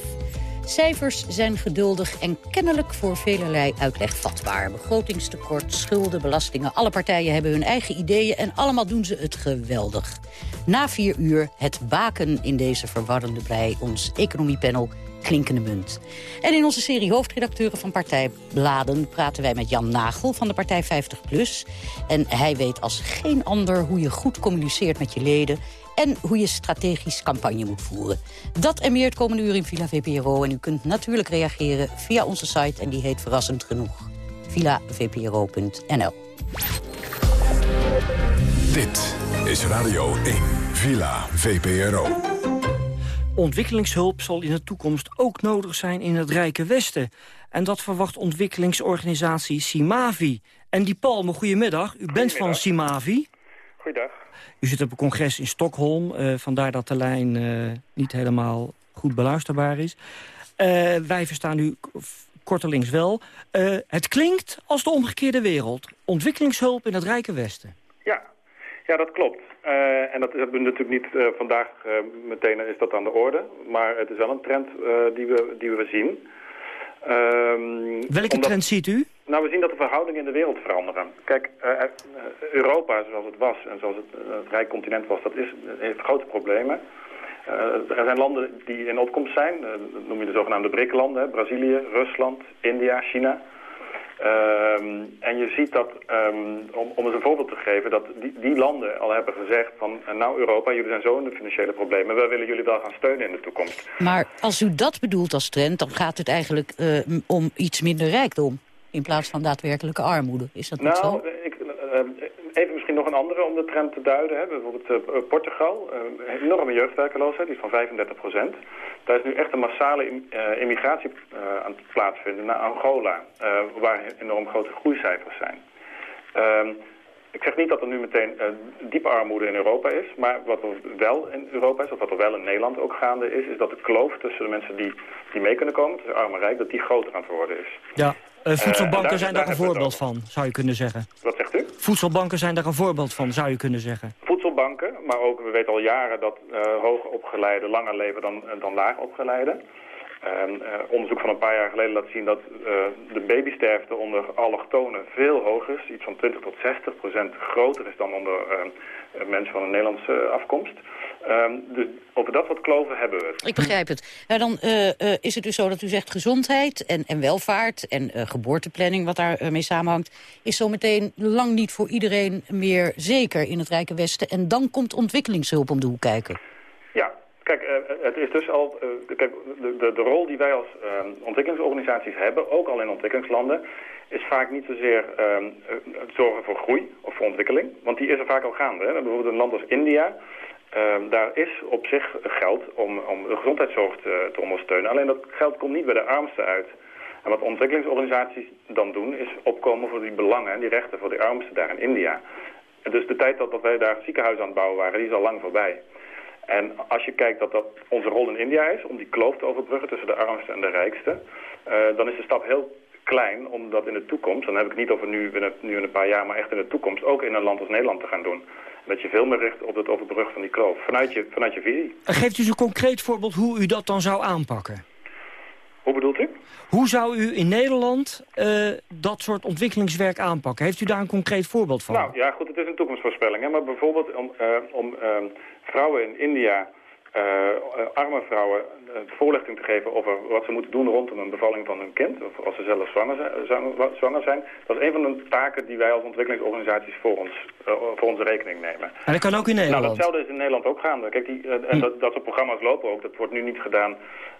Cijfers zijn geduldig en kennelijk voor velerlei uitleg vatbaar. Begrotingstekort, schulden, belastingen. Alle partijen hebben hun eigen ideeën en allemaal doen ze het geweldig. Na vier uur het baken in deze verwarrende brei. Ons economiepanel klinkende munt. En in onze serie hoofdredacteuren van partijbladen... praten wij met Jan Nagel van de partij 50PLUS. En hij weet als geen ander hoe je goed communiceert met je leden... en hoe je strategisch campagne moet voeren. Dat en meer het komende uur in Villa VPRO. En u kunt natuurlijk reageren via onze site... en die heet verrassend genoeg villavpro.nl. Dit is Radio 1, Villa VPRO. Ontwikkelingshulp zal in de toekomst ook nodig zijn in het Rijke Westen. En dat verwacht ontwikkelingsorganisatie Simavi. En die Palme, goedemiddag. U bent van Simavi. Goeiedag. U zit op een congres in Stockholm. eh, vandaar dat de lijn eh, niet helemaal goed beluisterbaar is. Eh, wij verstaan u kortelings wel. Eh, het klinkt als de omgekeerde wereld. Ontwikkelingshulp in het Rijke Westen. Ja, ja dat klopt. Eh, en dat hebben we natuurlijk niet eh, vandaag eh, meteen is dat aan de orde. Maar het is wel een trend die, we, die we zien. Ehm, Welke omdat- trend ziet u? Nou, we zien dat de verhoudingen in de wereld veranderen. Kijk, Europa zoals het was en zoals het, het rijk continent was, dat is, heeft grote problemen. Er zijn landen die in opkomst zijn. Dat noem je de zogenaamde BRIC-landen. Brazilië, Rusland, India, China. Ehm, en je ziet dat, ehm, om, om eens een voorbeeld te geven, dat die, die landen al hebben gezegd van... eh, nou Europa, jullie zijn zo in de financiële problemen. Wij willen jullie wel gaan steunen in de toekomst. Maar als u dat bedoelt als trend, dan gaat het eigenlijk m- om iets minder rijkdom. In plaats van daadwerkelijke armoede. Is dat niet Nou, zo? ik, even misschien nog een andere om de trend te duiden. Hè. Bijvoorbeeld eh, Portugal, eh, een enorme jeugdwerkeloosheid, die is van 35 procent. Daar is nu echt een massale im- eh, immigratie eh, aan het plaatsvinden naar Angola, eh, waar enorm grote groeicijfers zijn. Ehm, ik zeg niet dat er nu meteen eh, diepe armoede in Europa is, maar wat er wel in Europa is, of wat er wel in Nederland ook gaande is, is dat de kloof tussen de mensen die, die mee kunnen komen, tussen arm en rijk, dat die groter aan het worden is. Ja, eh, Eh, voedselbanken daar- zijn daar daar een voorbeeld van, zou je kunnen zeggen. Wat zegt u? Voedselbanken zijn daar een voorbeeld van, zou je kunnen zeggen. voedselbanken, maar ook we weten al jaren dat eh hoger opgeleiden langer leven dan, dan laag eh, onderzoek van een paar jaar geleden laat zien dat eh, de babysterfte onder allochtonen veel hoger is. Iets van 20 tot 60 procent groter is dan onder eh, mensen van een Nederlandse afkomst. Dus over dat soort kloven hebben we het. Ik begrijp het. Nou, dan is het dus zo dat u zegt gezondheid en, en welvaart en geboorteplanning, wat daarmee mee samenhangt, is zometeen lang niet voor iedereen meer zeker in het Rijke Westen. En dan komt ontwikkelingshulp om de hoek kijken. Ja, kijk, eh, het is dus al. eh, kijk, de, de, de rol die wij als eh, ontwikkelingsorganisaties hebben, ook al in ontwikkelingslanden, is vaak niet zozeer eh, het zorgen voor groei of voor ontwikkeling. Want die is er vaak al gaande. Hè. Bijvoorbeeld een land als India. eh, daar is op zich geld om, om de gezondheidszorg te, te ondersteunen. Alleen dat geld komt niet bij de armsten uit. En wat ontwikkelingsorganisaties dan doen, is opkomen voor die belangen en die rechten voor de armsten daar in India. Dus de tijd dat, dat wij daar ziekenhuizen aan het bouwen waren, die is al lang voorbij. En als je kijkt dat dat onze rol in India is, om die kloof te overbruggen tussen de armste en de rijkste, eh, dan is de stap heel klein om dat in de toekomst, dan heb ik het niet over nu, nu in een paar jaar, maar echt in de toekomst, ook in een land als Nederland te gaan doen. Dat je veel meer richt op het overbruggen van die kloof, vanuit je, vanuit je visie. Geeft u eens een concreet voorbeeld hoe u dat dan zou aanpakken? Hoe bedoelt u? Hoe zou u in Nederland eh, dat soort ontwikkelingswerk aanpakken? Heeft u daar een concreet voorbeeld van? Nou ja, goed, het is een toekomstvoorspelling. Hè, maar bijvoorbeeld om, eh, om ehm, vrouwen in India, eh, arme vrouwen, voorlichting te geven over wat ze moeten doen rondom een bevalling van hun kind. Of als ze zelf zwanger zijn. zwanger- zwanger zijn. Dat is een van de taken die wij als ontwikkelingsorganisaties voor, ons, eh, voor onze rekening nemen. En dat kan ook in Nou, Nederland. datzelfde is in Nederland ook gaande. Kijk, die, eh, en dat, dat soort programma's lopen ook. Dat wordt nu niet gedaan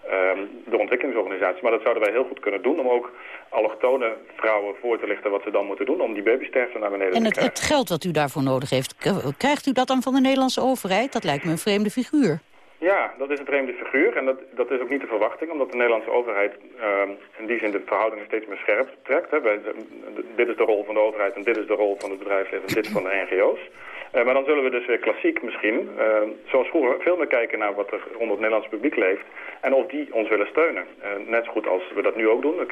ehm, door ontwikkelingsorganisaties. Maar dat zouden wij heel goed kunnen doen om ook allochtone vrouwen voor te lichten wat ze dan moeten doen om die babysterfte naar beneden En te het, krijgen. het geld dat u daarvoor nodig heeft, krijgt u dat dan van de Nederlandse overheid? Dat lijkt me een vreemde figuur. Ja, dat is een vreemde figuur en dat, dat is ook niet de verwachting, omdat de Nederlandse overheid ehm, in die zin de verhoudingen steeds meer scherp trekt. Hè. De- dit is de rol van de overheid en dit is de rol van het bedrijfsleven en dit van de NGO's. Eh, maar dan zullen we dus weer klassiek misschien, ehm, zoals vroeger, veel meer kijken naar wat er onder het Nederlandse publiek leeft en of die ons willen steunen. Eh, net zo goed als we dat nu ook doen. Eh,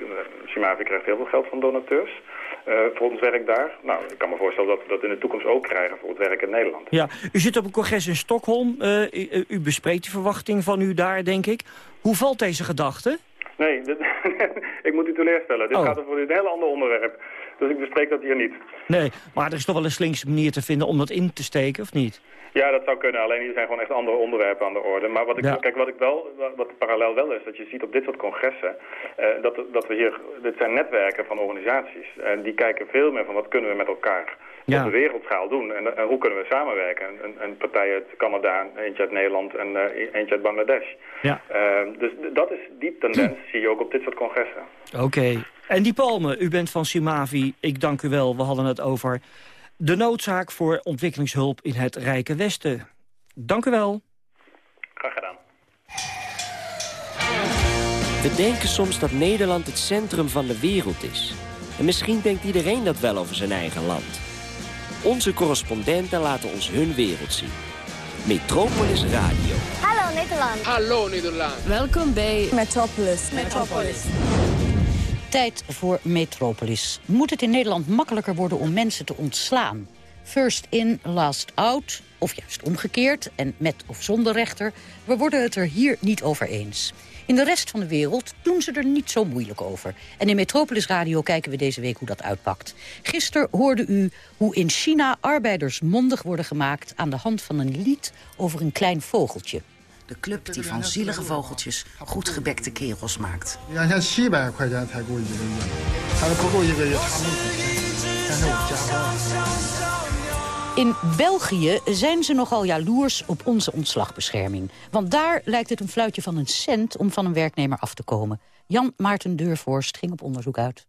Simavi krijgt heel veel geld van donateurs eh, voor ons werk daar. Nou, ik kan me voorstellen dat we dat in de toekomst ook krijgen voor het werk in Nederland. Ja, u zit op een congres in Stockholm. Eh, u, u- u bespreekt de verwachting van u daar, denk ik. Hoe valt deze gedachte? Nee, dit, ik moet u teleurstellen. Dit Oh. gaat over een heel ander onderwerp. Dus ik bespreek dat hier niet. Nee, maar er is toch wel een slinkse manier te vinden om dat in te steken, of niet? Ja, dat zou kunnen. Alleen hier zijn gewoon echt andere onderwerpen aan de orde. Maar wat ik, Ja. kijk, wat ik wel, wat parallel wel is, dat je ziet op dit soort congressen, eh, dat, dat we hier, dit zijn netwerken van organisaties. En die kijken veel meer van wat kunnen we met elkaar Ja. op de wereldschaal doen. En, en hoe kunnen we samenwerken. En, en, en partijen uit Canada, eentje uit Nederland en eh, eentje uit Bangladesh. Ja. Eh, dus dat is die tendens, zie je ook op dit soort congressen. Oké. En die Palme, u bent van Simavi. Ik dank u wel, we hadden het over de noodzaak voor ontwikkelingshulp in het Rijke Westen. Dank u wel. Graag gedaan. We denken soms dat Nederland het centrum van de wereld is. En misschien denkt iedereen dat wel over zijn eigen land. Onze correspondenten laten ons hun wereld zien. Metropolis Radio. Hallo Nederland. Hallo Nederland. Welkom bij Metropolis. Metropolis. Tijd voor Metropolis. Moet het in Nederland makkelijker worden om mensen te ontslaan? First in, last out, of juist omgekeerd... en met of zonder rechter, we worden het er hier niet over eens. In de rest van de wereld doen ze er niet zo moeilijk over. En in Metropolis Radio kijken we deze week hoe dat uitpakt. Gisteren hoorde u hoe in China arbeiders mondig worden gemaakt... aan de hand van een lied over een klein vogeltje. De club die van zielige vogeltjes goed gebekte kerels maakt. In België zijn ze nogal jaloers op onze ontslagbescherming. Want daar lijkt het een fluitje van een cent om van een werknemer af te komen. Jan Maarten Deurvorst ging op onderzoek uit.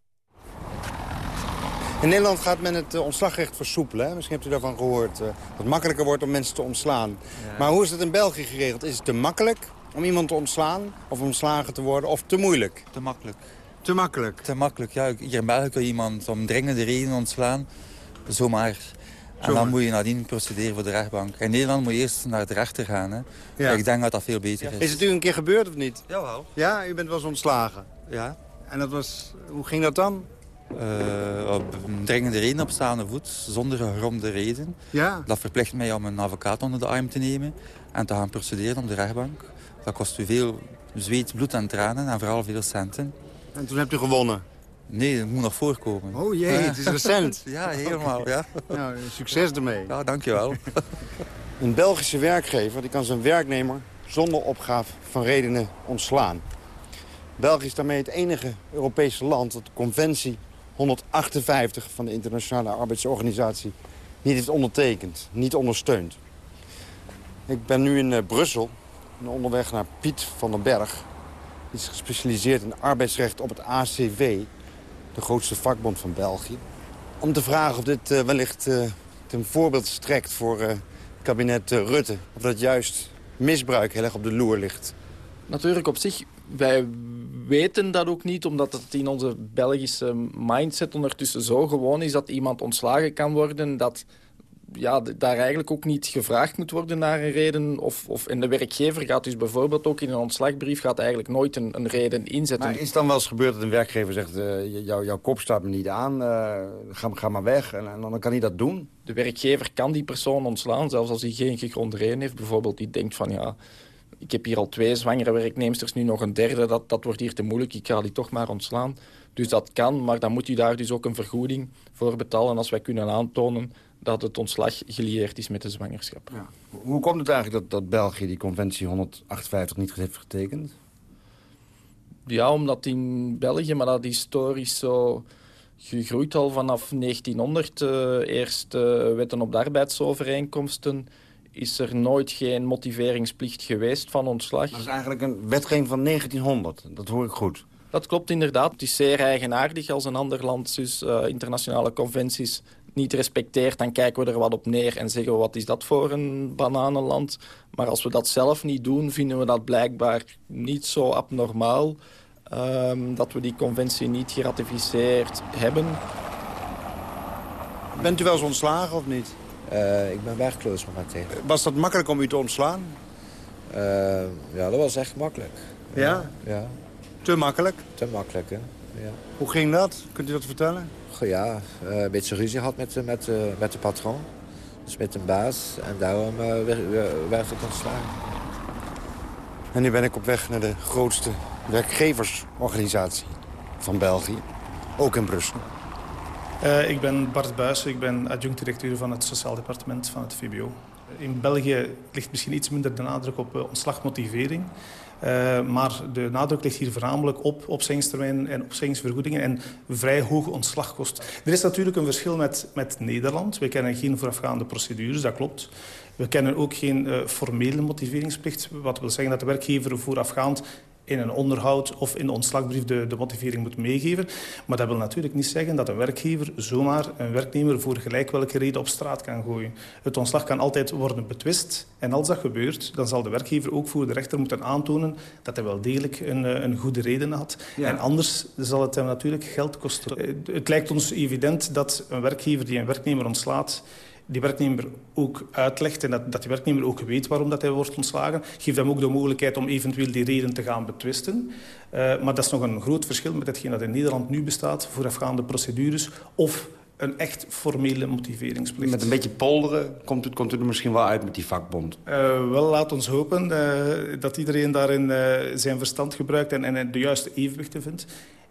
In Nederland gaat men het eh, ontslagrecht versoepelen. Hè? Misschien hebt u daarvan gehoord. eh, dat het makkelijker wordt om mensen te ontslaan. Maar hoe is het in België geregeld? Is het te makkelijk om iemand te ontslaan? Of ontslagen te worden? Of te moeilijk? Te makkelijk. Te makkelijk? Te makkelijk, ja. Hier in België kun je iemand om dringende redenen ontslaan. Zomaar. En dan moet je nadien procederen voor de rechtbank. In Nederland moet je eerst naar de rechter gaan. Hè. Ja. Ik denk dat dat veel beter is. Is het u een keer gebeurd of niet? Jawel. Ja, u bent wel eens ontslagen? Ja. En dat was, hoe ging dat dan? Eh, op een dringende reden op staande voet, zonder gegronde reden. Ja. Dat verplicht mij om een advocaat onder de arm te nemen en te gaan procederen op de rechtbank. Dat kost u veel zweet, bloed en tranen en vooral veel centen. En toen hebt u gewonnen? Nee, dat moet nog voorkomen. Oh jee, het is recent. ja, helemaal, ja. Nou, succes ermee. Ja, dankjewel. Een Belgische werkgever die kan zijn werknemer zonder opgave van redenen ontslaan. België is daarmee het enige Europese land dat de conventie 158 van de Internationale Arbeidsorganisatie niet heeft ondertekend, niet ondersteunt. Ik ben nu in eh, Brussel onderweg naar Piet van den Berg. Die is gespecialiseerd in arbeidsrecht op het ACW, de grootste vakbond van België. Om te vragen of dit eh, wellicht eh, ten voorbeeld strekt voor het kabinet Rutte. Of dat juist misbruik heel erg op de loer ligt. Natuurlijk, op zich, wij weten dat ook niet... omdat het in onze Belgische mindset ondertussen zo gewoon is... dat iemand ontslagen kan worden... dat ja, daar eigenlijk ook niet gevraagd moet worden naar een reden. Of, of, en de werkgever gaat dus bijvoorbeeld ook in een ontslagbrief... gaat eigenlijk nooit een, een reden inzetten. Maar is het dan wel eens gebeurd dat een werkgever zegt... eh, jou- jouw kop staat me niet aan, eh, ga, ga maar weg. En, en dan kan hij dat doen? De werkgever kan die persoon ontslaan, zelfs als hij geen gegronde reden heeft. Bijvoorbeeld die denkt van ja, ik heb hier al twee zwangere werknemers, nu nog een derde, dat, dat wordt hier te moeilijk, ik ga die toch maar ontslaan. Dus dat kan, maar dan moet u daar dus ook een vergoeding voor betalen als wij kunnen aantonen dat het ontslag gelieerd is met de zwangerschap. Hoe komt het eigenlijk dat, dat België die conventie 158 niet heeft getekend? Ja, omdat in België, maar dat is historisch zo gegroeid al vanaf 1900. eh eerst eh, wetten op de arbeidsovereenkomsten. Is er nooit geen motiveringsplicht geweest van ontslag. Dat is eigenlijk een wetgeving van 1900, dat hoor ik goed. Dat klopt inderdaad. Het is zeer eigenaardig als een ander land dus internationale conventies niet respecteert. Dan kijken we er wat op neer en zeggen we wat is dat voor een bananenland. Maar als we dat zelf niet doen, vinden we dat blijkbaar niet zo abnormaal. ehm, dat we die conventie niet geratificeerd hebben. Bent u wel eens ontslagen of niet? Eh, ik ben werkloos momenteel. Was dat makkelijk om u te ontslaan? Eh, ja, dat was echt makkelijk. Ja? Ja, Te makkelijk? te makkelijk, hè. Ja. Hoe ging dat? Kunt u dat vertellen? Goh, ja, eh, een beetje ruzie gehad met, de- met, met de patron. Dus met een baas. En daarom werd, werd ik ontslagen. En nu ben ik op weg naar de grootste werkgeversorganisatie van België. Ook in Brussel. Eh, ik ben Bart Buijs, ik ben adjunct-directeur van het Sociaal Departement van het VBO. In België ligt misschien iets minder de nadruk op eh, ontslagmotivering. Eh, maar de nadruk ligt hier voornamelijk op opzeggingstermijnen en opzeggingsvergoedingen en vrij hoge ontslagkosten. Er is natuurlijk een verschil met, met Nederland. We kennen geen voorafgaande procedures, dat klopt. We kennen ook geen eh, formele motiveringsplicht. Wat wil zeggen dat de werkgever voorafgaand in een onderhoud of in de ontslagbrief de, de motivering moet meegeven. Maar dat wil natuurlijk niet zeggen dat een werkgever zomaar een werknemer voor gelijk welke reden op straat kan gooien. Het ontslag kan altijd worden betwist. En als dat gebeurt, dan zal de werkgever ook voor de rechter moeten aantonen dat hij wel degelijk een, eh, een goede reden had. Ja. En anders zal het hem natuurlijk geld kosten. Eh, Het lijkt ons evident dat een werkgever die een werknemer ontslaat die werknemer ook uitlegt en dat, dat die werknemer ook weet waarom dat hij wordt ontslagen. Geeft hem ook de mogelijkheid om eventueel die reden te gaan betwisten. Uh, maar dat is nog een groot verschil met hetgeen dat in Nederland nu bestaat, voorafgaande procedures of een echt formele motiveringsplicht. Met een beetje polderen komt u, komt er misschien wel uit met die vakbond? Uh, wel, laat ons hopen uh, dat iedereen daarin zijn verstand gebruikt en, en de juiste evenwichten vindt.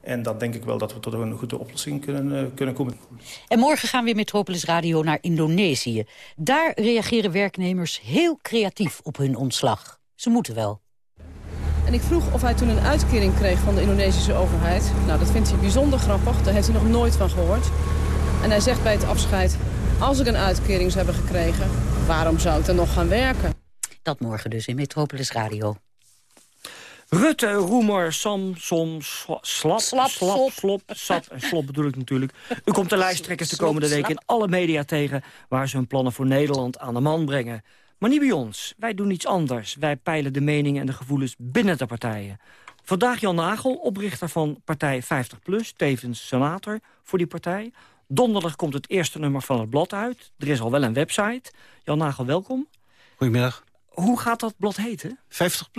En dan denk ik wel dat we tot een goede oplossing kunnen, kunnen komen. En morgen gaan we in Metropolis Radio naar Indonesië. Daar reageren werknemers heel creatief op hun ontslag. Ze moeten wel. En ik vroeg of hij toen een uitkering kreeg van de Indonesische overheid. Nou, dat vindt hij bijzonder grappig. Daar heeft hij nog nooit van gehoord. En hij zegt bij het afscheid... als ik een uitkering zou hebben gekregen, waarom zou ik dan nog gaan werken? Dat morgen dus in Metropolis Radio. Rutte, Roemer, Sam, Som, Slap, Slap, Slap, Slop, Sap en Slop bedoel ik natuurlijk. U komt de lijsttrekkers de komende week in alle media tegen... waar ze hun plannen voor Nederland aan de man brengen. Maar niet bij ons. Wij doen iets anders. Wij peilen de meningen en de gevoelens binnen de partijen. Vandaag Jan Nagel, oprichter van partij 50PLUS... tevens senator voor die partij. Donderdag komt het eerste nummer van het blad uit. Er is al wel een website. Jan Nagel, welkom. Goedemiddag. Hoe gaat dat blad heten? 50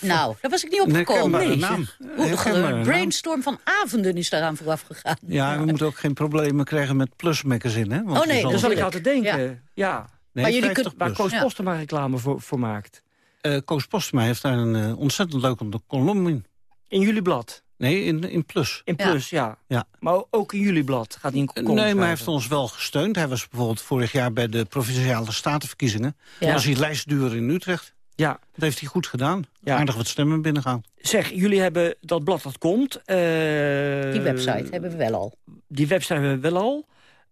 nou, daar was ik niet opgekomen. Nee, naam. Een brainstorm van avonden is daaraan vooraf gegaan. Ja, we moeten ook geen problemen krijgen met Plus Magazine. Hè? Want oh nee, dat zal ik altijd denken. Ja. Nee, maar jullie kunnen waar Koos Postema reclame voor, voor maakt. Uh, Koos Postema heeft daar een uh, ontzettend leuke kolom in. In jullie blad? Nee, in, in Plus. In Plus, ja. ja. Maar ook in jullie blad gaat hij een Nee, maar hij heeft ons wel gesteund. Hij was bijvoorbeeld vorig jaar bij de Provinciale Statenverkiezingen. Ja. was hij lijstduur in Utrecht. Ja. Dat heeft hij goed gedaan. Ja. Aardig wat stemmen binnengaan. Zeg, jullie hebben dat blad dat komt. Uh, die website hebben we wel al. Die website hebben we wel al.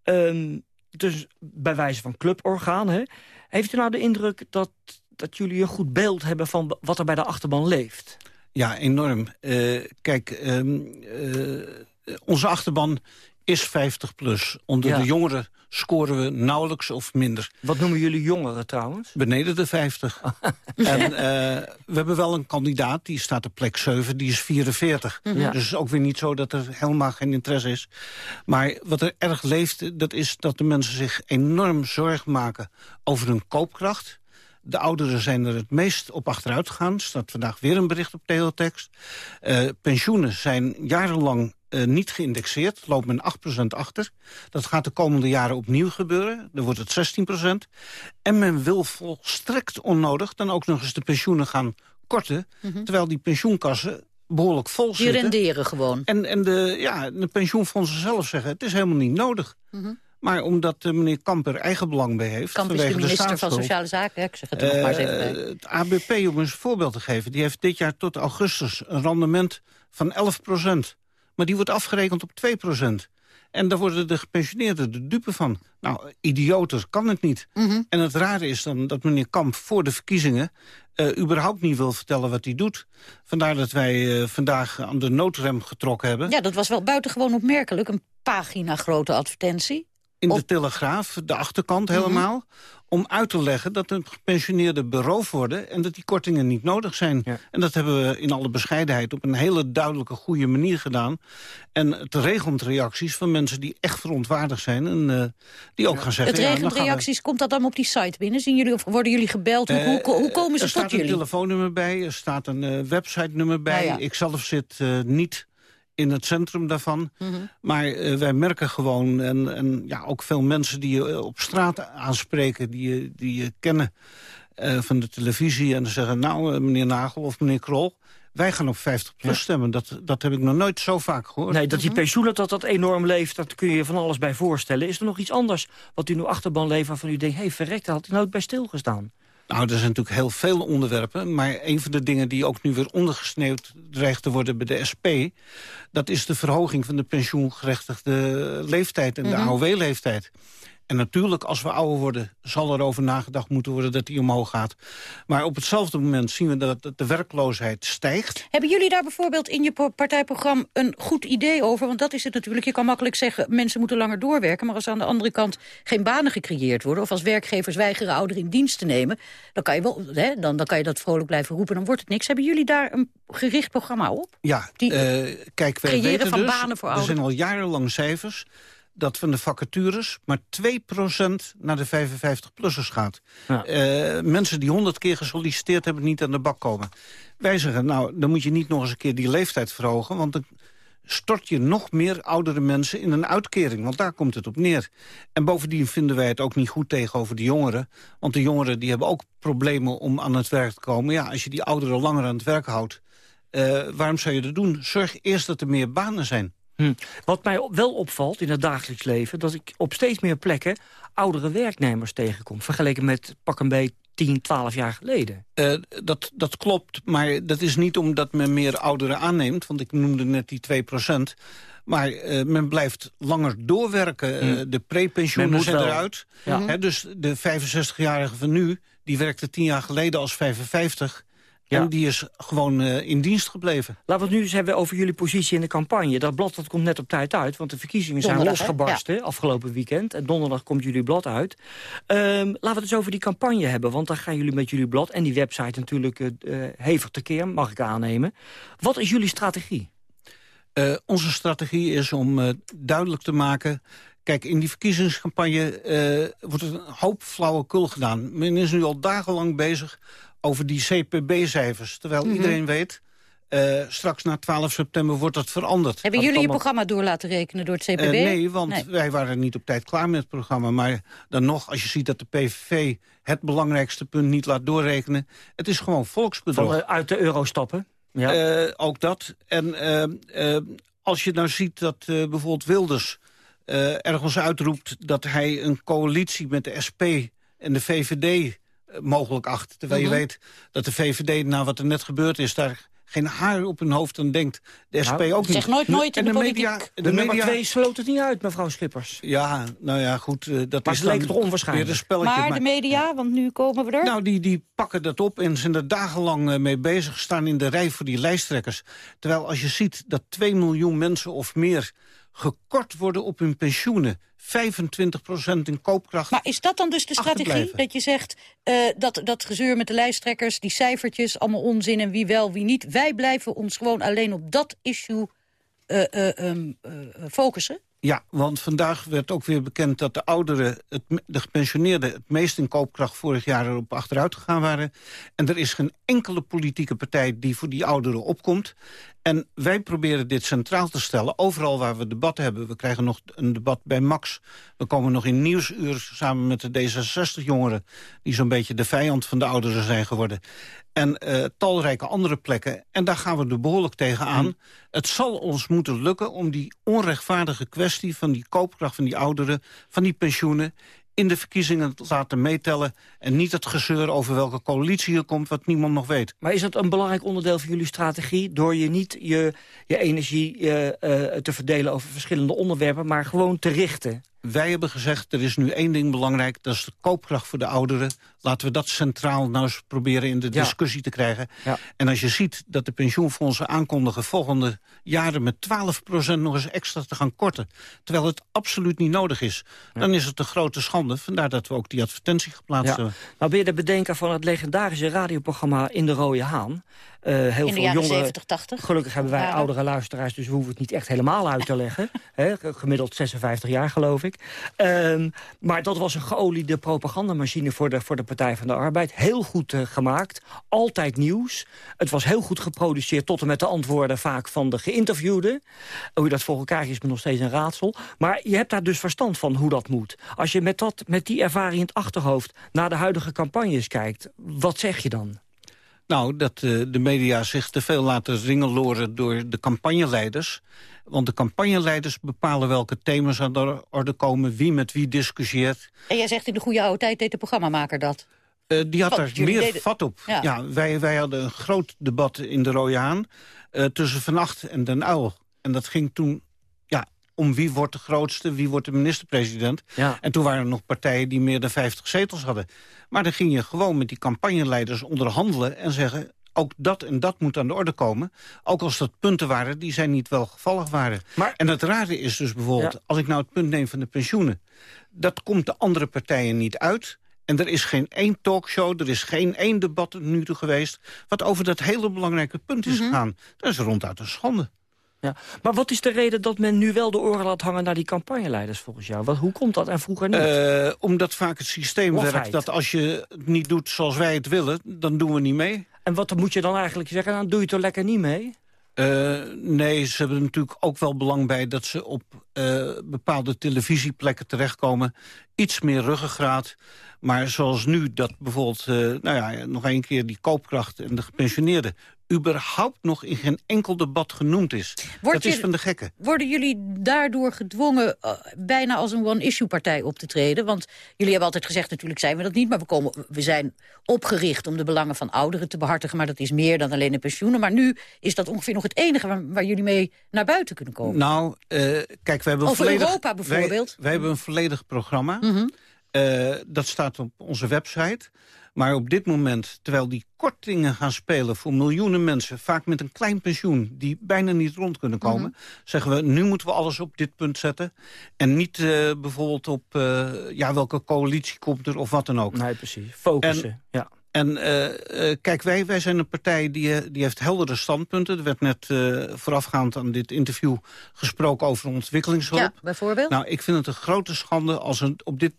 Um, dus bij wijze van cluborgaan. Hè. Heeft u nou de indruk dat, dat jullie een goed beeld hebben... van wat er bij de achterban leeft? Ja, enorm. Uh, kijk, um, uh, onze achterban is 50 plus. Onder de jongeren scoren we nauwelijks of minder. Wat noemen jullie jongeren trouwens? Beneden de 50. en uh, we hebben wel een kandidaat, die staat op plek 7, die is 44. Ja. Dus het is ook weer niet zo dat er helemaal geen interesse is. Maar wat er erg leeft, dat is dat de mensen zich enorm zorgen maken over hun koopkracht. De ouderen zijn er het meest op achteruit gegaan. Er staat vandaag weer een bericht op Teletext. Uh, pensioenen zijn jarenlang uh, niet geïndexeerd. Loopt men 8% achter. Dat gaat de komende jaren opnieuw gebeuren. Dan wordt het 16%. En men wil volstrekt onnodig dan ook nog eens de pensioenen gaan korten. Mm -hmm. Terwijl die pensioenkassen behoorlijk vol zitten. Die renderen gewoon. En, en de, ja, de pensioenfondsen zelf zeggen, het is helemaal niet nodig. Mm -hmm. Maar omdat uh, meneer Kamper eigen belang bij heeft... Kamp is de minister de van Sociale Zaken, ik zeg het uh, nog maar eens even bij. Het ABP, om eens een voorbeeld te geven... die heeft dit jaar tot augustus een rendement van 11 procent. Maar die wordt afgerekend op 2 procent. En daar worden de gepensioneerden de dupe van. Nou, idioter kan het niet. Mm -hmm. En het rare is dan dat meneer Kamp voor de verkiezingen... Uh, überhaupt niet wil vertellen wat hij doet. Vandaar dat wij uh, vandaag aan de noodrem getrokken hebben. Ja, dat was wel buitengewoon opmerkelijk. Een pagina grote advertentie. In de Telegraaf, de achterkant helemaal. Mm -hmm. Om uit te leggen dat de gepensioneerden beroofd worden... en dat die kortingen niet nodig zijn. Ja. En dat hebben we in alle bescheidenheid op een hele duidelijke, goede manier gedaan. En het regelt reacties van mensen die echt verontwaardigd zijn... en uh, die ook ja. gaan zeggen... Het regelt ja, reacties, we... komt dat dan op die site binnen? Zien jullie, of worden jullie gebeld? Hoe, uh, hoe, hoe komen ze tot jullie? Er staat een telefoonnummer bij, er staat een uh, website-nummer bij. Ja, Ik zelf zit uh, niet in het centrum daarvan. Mm -hmm. Maar uh, wij merken gewoon, en, en ja, ook veel mensen die je op straat aanspreken... die je, die je kennen uh, van de televisie en zeggen... nou, meneer Nagel of meneer Krol... Wij gaan op 50 plus ja. stemmen. Dat, dat heb ik nog nooit zo vaak gehoord. Nee, dat die pensioenen dat dat enorm leeft, dat kun je je van alles bij voorstellen. Is er nog iets anders wat u nu achterban leeft waarvan u denkt... hé, hey, verrekt, daar had ik nooit bij stilgestaan? Nou, er zijn natuurlijk heel veel onderwerpen. Maar een van de dingen die ook nu weer ondergesneeuwd dreigt te worden bij de SP... dat is de verhoging van de pensioengerechtigde leeftijd en mm -hmm. de AOW-leeftijd. En natuurlijk, als we ouder worden, zal er over nagedacht moeten worden dat die omhoog gaat. Maar op hetzelfde moment zien we dat de werkloosheid stijgt. Hebben jullie daar bijvoorbeeld in je partijprogramma een goed idee over? Want dat is het natuurlijk. Je kan makkelijk zeggen, mensen moeten langer doorwerken. Maar als aan de andere kant geen banen gecreëerd worden... of als werkgevers weigeren ouderen in dienst te nemen... dan kan je, wel, hè, dan, dan kan je dat vrolijk blijven roepen, dan wordt het niks. Hebben jullie daar een gericht programma op? Ja, Die uh, kijk, creëren weten van dus, banen voor er ouderen. zijn al jarenlang cijfers dat van de vacatures maar 2% naar de 55-plussers gaat. Ja. Uh, mensen die 100 keer gesolliciteerd hebben niet aan de bak komen. Wij zeggen, nou, dan moet je niet nog eens een keer die leeftijd verhogen... want dan stort je nog meer oudere mensen in een uitkering. Want daar komt het op neer. En bovendien vinden wij het ook niet goed tegenover de jongeren. Want de jongeren die hebben ook problemen om aan het werk te komen. Ja, als je die ouderen langer aan het werk houdt, uh, waarom zou je dat doen? Zorg eerst dat er meer banen zijn. Hm. Wat mij wel opvalt in het dagelijks leven... dat ik op steeds meer plekken oudere werknemers tegenkom... vergeleken met pak een beet 10, 12 jaar geleden. Uh, dat, dat klopt, maar dat is niet omdat men meer ouderen aanneemt... want ik noemde net die 2 procent... Maar uh, men blijft langer doorwerken. Uh, de prepensioenen zijn eruit. Ja. dus de 65-jarige van nu, die werkte tien jaar geleden als 55. Ja. En die is gewoon uh, in dienst gebleven. Laten we het nu eens hebben over jullie positie in de campagne. Dat blad dat komt net op tijd uit, want de verkiezingen zijn losgebarsten ja. afgelopen weekend. En donderdag komt jullie blad uit. Um, laten we het eens over die campagne hebben, want dan gaan jullie met jullie blad... en die website natuurlijk uh, hevig tekeer, mag ik aannemen. Wat is jullie strategie? Uh, onze strategie is om duidelijk te maken... Kijk, in die verkiezingscampagne wordt er een hoop flauwekul gedaan. Men is nu al dagenlang bezig over die CPB-cijfers. Terwijl mhm. iedereen weet, uh, straks na 12 september wordt dat veranderd. Hebben jullie je programma door laten rekenen door het CPB? Uh, nee, want wij waren niet op tijd klaar met het programma. Maar dan nog, als je ziet dat de PVV het belangrijkste punt niet laat doorrekenen... het is gewoon volksbedrog. Van, uit de euro stappen? Ja. Uh, ook dat. En als je nou ziet dat bijvoorbeeld Wilders ergens uitroept... dat hij een coalitie met de SP en de VVD eh, mogelijk acht. Terwijl je mhm. weet dat de VVD, na wat er net gebeurd is... daar geen haar op hun hoofd aan denkt. De SP nou, ook niet. Zeg nooit nooit in de, de media. De, de nummer twee sloot het niet uit, mevrouw Schippers. Ja, nou ja, goed. Uh, dat maar is leek toch onwaarschijnlijk. Maar, maar de media, want nu komen we er. Nou, die, die pakken dat op en zijn er dagenlang uh, mee bezig. Staan in de rij voor die lijsttrekkers. Terwijl als je ziet dat 2 miljoen mensen of meer gekort worden op hun pensioenen. 25% in koopkracht. Maar is dat dan dus de strategie? Dat je zegt, uh, dat, dat gezeur met de lijsttrekkers, die cijfertjes, allemaal onzin en wie wel, wie niet. Wij blijven ons gewoon alleen op dat issue uh, uh, um, focussen? Ja, want vandaag werd ook weer bekend dat de ouderen, het, de gepensioneerden... het meest in koopkracht vorig jaar erop achteruit gegaan waren. En er is geen enkele politieke partij die voor die ouderen opkomt. En wij proberen dit centraal te stellen, overal waar we debat hebben. We krijgen nog een debat bij Max. We komen nog in Nieuwsuur samen met de D66-jongeren... die zo'n beetje de vijand van de ouderen zijn geworden. En uh, talrijke andere plekken. En daar gaan we er behoorlijk tegen aan. Hmm. Het zal ons moeten lukken om die onrechtvaardige kwestie... van die koopkracht van die ouderen, van die pensioenen in de verkiezingen laten meetellen... en niet het gezeur over welke coalitie er komt, wat niemand nog weet. Maar is dat een belangrijk onderdeel van jullie strategie... door je niet je, je energie uh, uh, te verdelen over verschillende onderwerpen... maar gewoon te richten wij hebben gezegd, er is nu één ding belangrijk... dat is de koopkracht voor de ouderen. Laten we dat centraal nou eens proberen in de discussie te krijgen. Ja. En als je ziet dat de pensioenfondsen aankondigen... volgende jaren met 12% nog eens extra te gaan korten... terwijl het absoluut niet nodig is... dan is het een grote schande. Vandaar dat we ook die advertentie geplaatst hebben. Nou ben je de bedenker van het legendarische radioprogramma In de Rode Haan... Uh, heel in de veel jaren 70, 80. Gelukkig hebben wij oudere luisteraars, dus we hoeven het niet echt helemaal uit te leggen. He, gemiddeld 56 jaar, geloof ik. Um, maar dat was een geoliede propagandamachine voor de, voor de Partij van de Arbeid. Heel goed uh, gemaakt, altijd nieuws. Het was heel goed geproduceerd tot en met de antwoorden vaak van de geïnterviewden. Hoe je dat voor elkaar is me nog steeds een raadsel. Maar je hebt daar dus verstand van hoe dat moet. Als je met, dat, met die ervaring in het achterhoofd naar de huidige campagnes kijkt, wat zeg je dan? Nou, dat uh, de media zich te veel laten ringeloren door de campagneleiders. Want de campagneleiders bepalen welke thema's aan de orde komen... wie met wie discussieert. En jij zegt in de goede oude tijd deed de programmamaker dat? Uh, die had er meer deden... vat op. Ja. wij, wij hadden een groot debat in de Rode Haan... Uh, tussen Van Acht en Den Uil. En dat ging toen om wie wordt de grootste, wie wordt de minister-president. Ja. En toen waren er nog partijen die meer dan 50 zetels hadden. Maar dan ging je gewoon met die campagneleiders onderhandelen en zeggen ook dat en dat moet aan de orde komen. Ook als dat punten waren die zijn niet welgevallig waren. Maar, en het rare is dus bijvoorbeeld, als ik nou het punt neem van de pensioenen... dat komt de andere partijen niet uit... En er is geen één talkshow, er is geen één debat nu toe geweest... wat over dat hele belangrijke punt is mhm. gegaan. Dat is ronduit een schande. Ja. Maar wat is de reden dat men nu wel de oren laat hangen naar die campagneleiders volgens jou? Wat, hoe komt dat en vroeger niet? Uh, omdat vaak het systeem werkt dat als je het niet doet zoals wij het willen, dan doen we niet mee. En wat moet je dan eigenlijk zeggen? Dan doe je toch lekker niet mee? Uh, nee, ze hebben er natuurlijk ook wel belang bij... dat ze op uh, bepaalde televisieplekken terechtkomen. Iets meer ruggengraat. Maar zoals nu, dat bijvoorbeeld, uh, nou ja, nog een keer die koopkracht en de gepensioneerden überhaupt nog in geen enkel debat genoemd is. dat is van de gekken. Worden jullie daardoor gedwongen uh, bijna als een one-issue-partij op te treden? Want jullie hebben altijd gezegd, natuurlijk zijn we dat niet... maar we, komen, we zijn opgericht om de belangen van ouderen te behartigen... maar dat is meer dan alleen de pensioenen. Maar nu is dat ongeveer nog het enige waar, waar jullie mee naar buiten kunnen komen. Nou, uh, kijk, we hebben een Over volledig... Europa bijvoorbeeld. Wij, wij hebben een volledig programma. Mm -hmm. uh, dat staat op onze website... Maar op dit moment, terwijl die kortingen gaan spelen voor miljoenen mensen... vaak met een klein pensioen, die bijna niet rond kunnen komen... Mm -hmm. zeggen we, nu moeten we alles op dit punt zetten. En niet uh, bijvoorbeeld op uh, ja, welke coalitie komt er of wat dan ook. Nee, precies. Focussen, en, ja. En uh, kijk, wij, wij zijn een partij die, die heeft heldere standpunten. Er werd net voorafgaand aan dit interview gesproken over ontwikkelingshulp. Ja, bijvoorbeeld? Nou, ik vind het een grote schande als een, op dit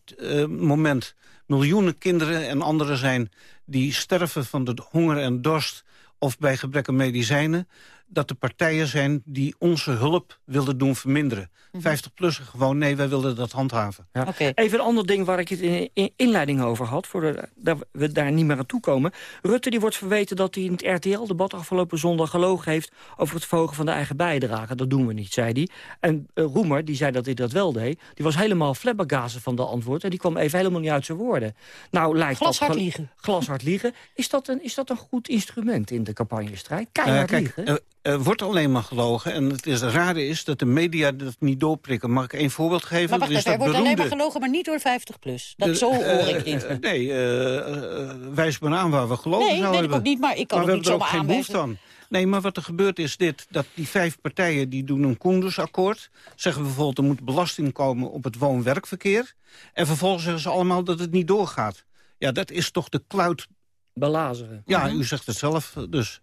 moment miljoenen kinderen en anderen zijn... die sterven van de honger en dorst of bij gebrek aan medicijnen dat er partijen zijn die onze hulp willen doen verminderen. Mm -hmm. 50-plus gewoon, nee, wij willen dat handhaven. Ja. Okay. Even een ander ding waar ik het in, in inleiding over had... voordat we daar niet meer aan toe komen. Rutte die wordt verweten dat hij in het RTL-debat afgelopen zondag gelogen heeft... over het verhogen van de eigen bijdrage. Dat doen we niet, zei hij. En uh, Roemer, die zei dat hij dat wel deed... die was helemaal flabbergazen van de antwoord... en die kwam even helemaal niet uit zijn woorden. Nou, lijkt glashard dat, liegen. Glashard liegen. Is dat, een, is dat een goed instrument in de campagnestrijd? Keihard uh, kijk, liegen? Uh, er wordt alleen maar gelogen. En het is rare is dat de media dat niet doorprikken. Mag ik één voorbeeld geven? Maar wacht even, er wordt beroemde... alleen maar gelogen, maar niet door 50 plus. Dat, de, zo hoor uh, ik niet. nee, uh, wijs me aan waar we gelogen nee, zouden hebben. Nee, weet ik ook niet, maar ik kan maar het niet zomaar aanwijzen. geen behoefte aan. Nee, maar wat er gebeurt is dit, dat die vijf partijen die doen een Koendersakkoord. Zeggen bijvoorbeeld er moet belasting komen op het woon-werkverkeer. En vervolgens zeggen ze allemaal dat het niet doorgaat. Ja, dat is toch de kluit... Belazeren. Ja, u zegt het zelf dus.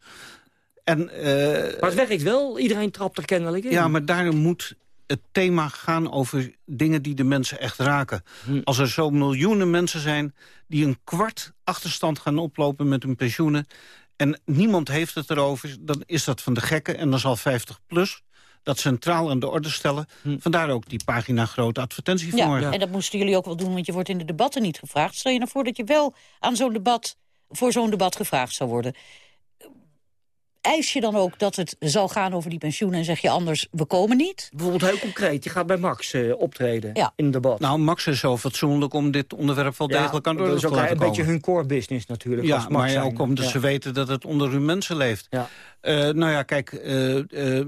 En, uh, maar het werkt wel, iedereen trapt er kennelijk in. Ja, maar daarom moet het thema gaan over dingen die de mensen echt raken. Hm. Als er zo miljoenen mensen zijn die een kwart achterstand gaan oplopen met hun pensioenen... en niemand heeft het erover, dan is dat van de gekken... en dan zal 50 plus dat centraal aan de orde stellen. Hm. Vandaar ook die pagina grote advertentie ja, vanmorgen. en dat moesten jullie ook wel doen, want je wordt in de debatten niet gevraagd. Stel je nou voor dat je wel aan zo'n debat, voor zo'n debat gevraagd zou worden eis je dan ook dat het zal gaan over die pensioenen... en zeg je anders, we komen niet? Bijvoorbeeld heel concreet, je gaat bij Max uh, optreden ja. in debat. Nou, Max is zo fatsoenlijk om dit onderwerp wel ja, degelijk aan de orde te laten komen. Dat is ook een beetje hun core business natuurlijk. Ja, als maar ook omdat ja. ze weten dat het onder hun mensen leeft. Ja. Uh, nou ja, kijk... Uh,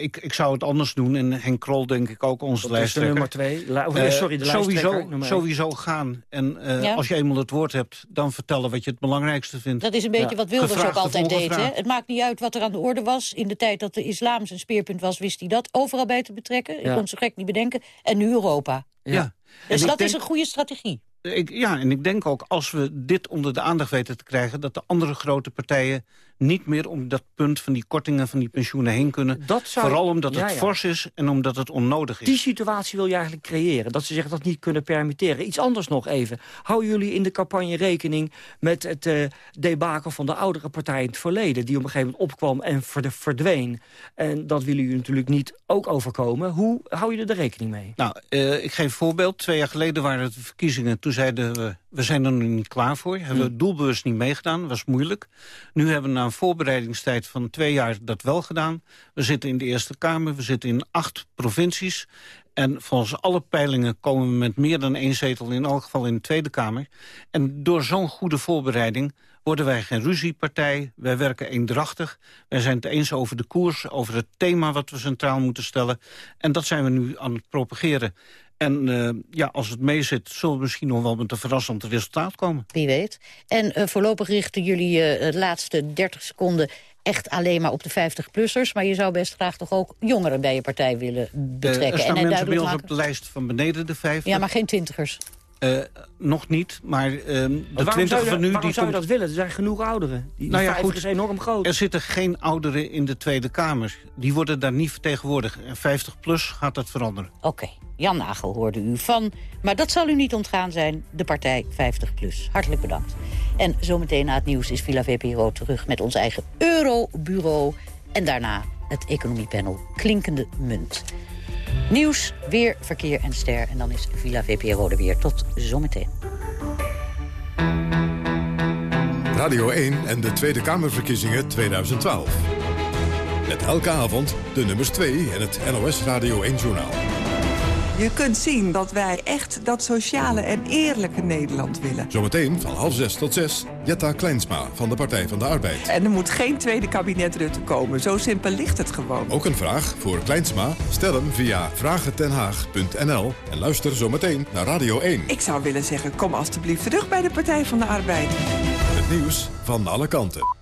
ik, ik zou het anders doen. En Henk Krol denk ik ook, onze dat lijsttrekker. nummer twee. La uh, sorry, de sowieso, sowieso gaan. En uh, ja? als je eenmaal het woord hebt, dan vertellen wat je het belangrijkste vindt. Dat is een beetje ja. wat Wilders Gevraagd ook altijd deed. Hè? Het maakt niet uit wat er aan de orde was. In de tijd dat de islam zijn speerpunt was, wist hij dat overal bij te betrekken. Ik kon het zo gek niet bedenken. En nu Europa. Ja. Dus dat denk... is een goede strategie. Ik, ja, en ik denk ook als we dit onder de aandacht weten te krijgen... dat de andere grote partijen niet meer om dat punt van die kortingen van die pensioenen heen kunnen. Dat zou... Vooral omdat het ja, ja. fors is en omdat het onnodig is. Die situatie wil je eigenlijk creëren. Dat ze zich dat niet kunnen permitteren. Iets anders nog even. Houden jullie in de campagne rekening met het uh, debakel van de oudere partij in het verleden... die op een gegeven moment opkwam en verdween. En dat willen jullie natuurlijk niet ook overkomen. Hoe hou je er rekening mee? Nou, uh, ik geef een voorbeeld. Twee jaar geleden waren het de verkiezingen. Toen zeiden we, we zijn er nu niet klaar voor. Hebben we Hm. doelbewust niet meegedaan. was moeilijk. Nu hebben we na een voorbereidingstijd van twee jaar dat wel gedaan. We zitten in de Eerste Kamer. We zitten in acht provincies. En volgens alle peilingen komen we met meer dan één zetel... in elk geval in de Tweede Kamer. En door zo'n goede voorbereiding worden wij geen ruziepartij. Wij werken eendrachtig. Wij zijn het eens over de koers, over het thema wat we centraal moeten stellen. En dat zijn we nu aan het propageren. En uh, ja, als het meezit, zullen we misschien nog wel met een verrassend resultaat komen. Wie weet. En uh, voorlopig richten jullie uh, de laatste 30 seconden echt alleen maar op de 50-plussers. Maar je zou best graag toch ook jongeren bij je partij willen betrekken. er staan en mensen bij ons op de lijst van beneden de 50. Ja, maar geen twintigers. Uh, nog niet, maar uh, de waarom twintig zou je, van nu... waarom die zou je komt... dat willen? Er zijn genoeg ouderen. Die, Nou ja, goed. is enorm groot. Er zitten geen ouderen in de Tweede Kamer. Die worden daar niet vertegenwoordigd. En 50 plus gaat dat veranderen. Oké, okay. Jan Nagel hoorde u van. Maar dat zal u niet ontgaan zijn, de partij 50PLUS. Hartelijk bedankt. En zometeen na het nieuws is Villa VPRO terug met ons eigen Eurobureau. En daarna het economiepanel Klinkende Munt. Nieuws, weer, verkeer en ster. En dan is Villa VPRO er weer. Tot zometeen. Radio 1 en de Tweede Kamerverkiezingen 2012. Met elke avond de nummers 2 en het NOS Radio 1-journaal. Je kunt zien dat wij echt dat sociale en eerlijke Nederland willen. Zometeen van half zes tot zes, Jetta Kleinsma van de Partij van de Arbeid. En er moet geen tweede kabinet Rutte komen. Zo simpel ligt het gewoon. Ook een vraag voor Kleinsma? Stel hem via vragentenhaag.nl en luister zometeen naar Radio 1. Ik zou willen zeggen, kom alstublieft terug bij de Partij van de Arbeid. Het nieuws van alle kanten.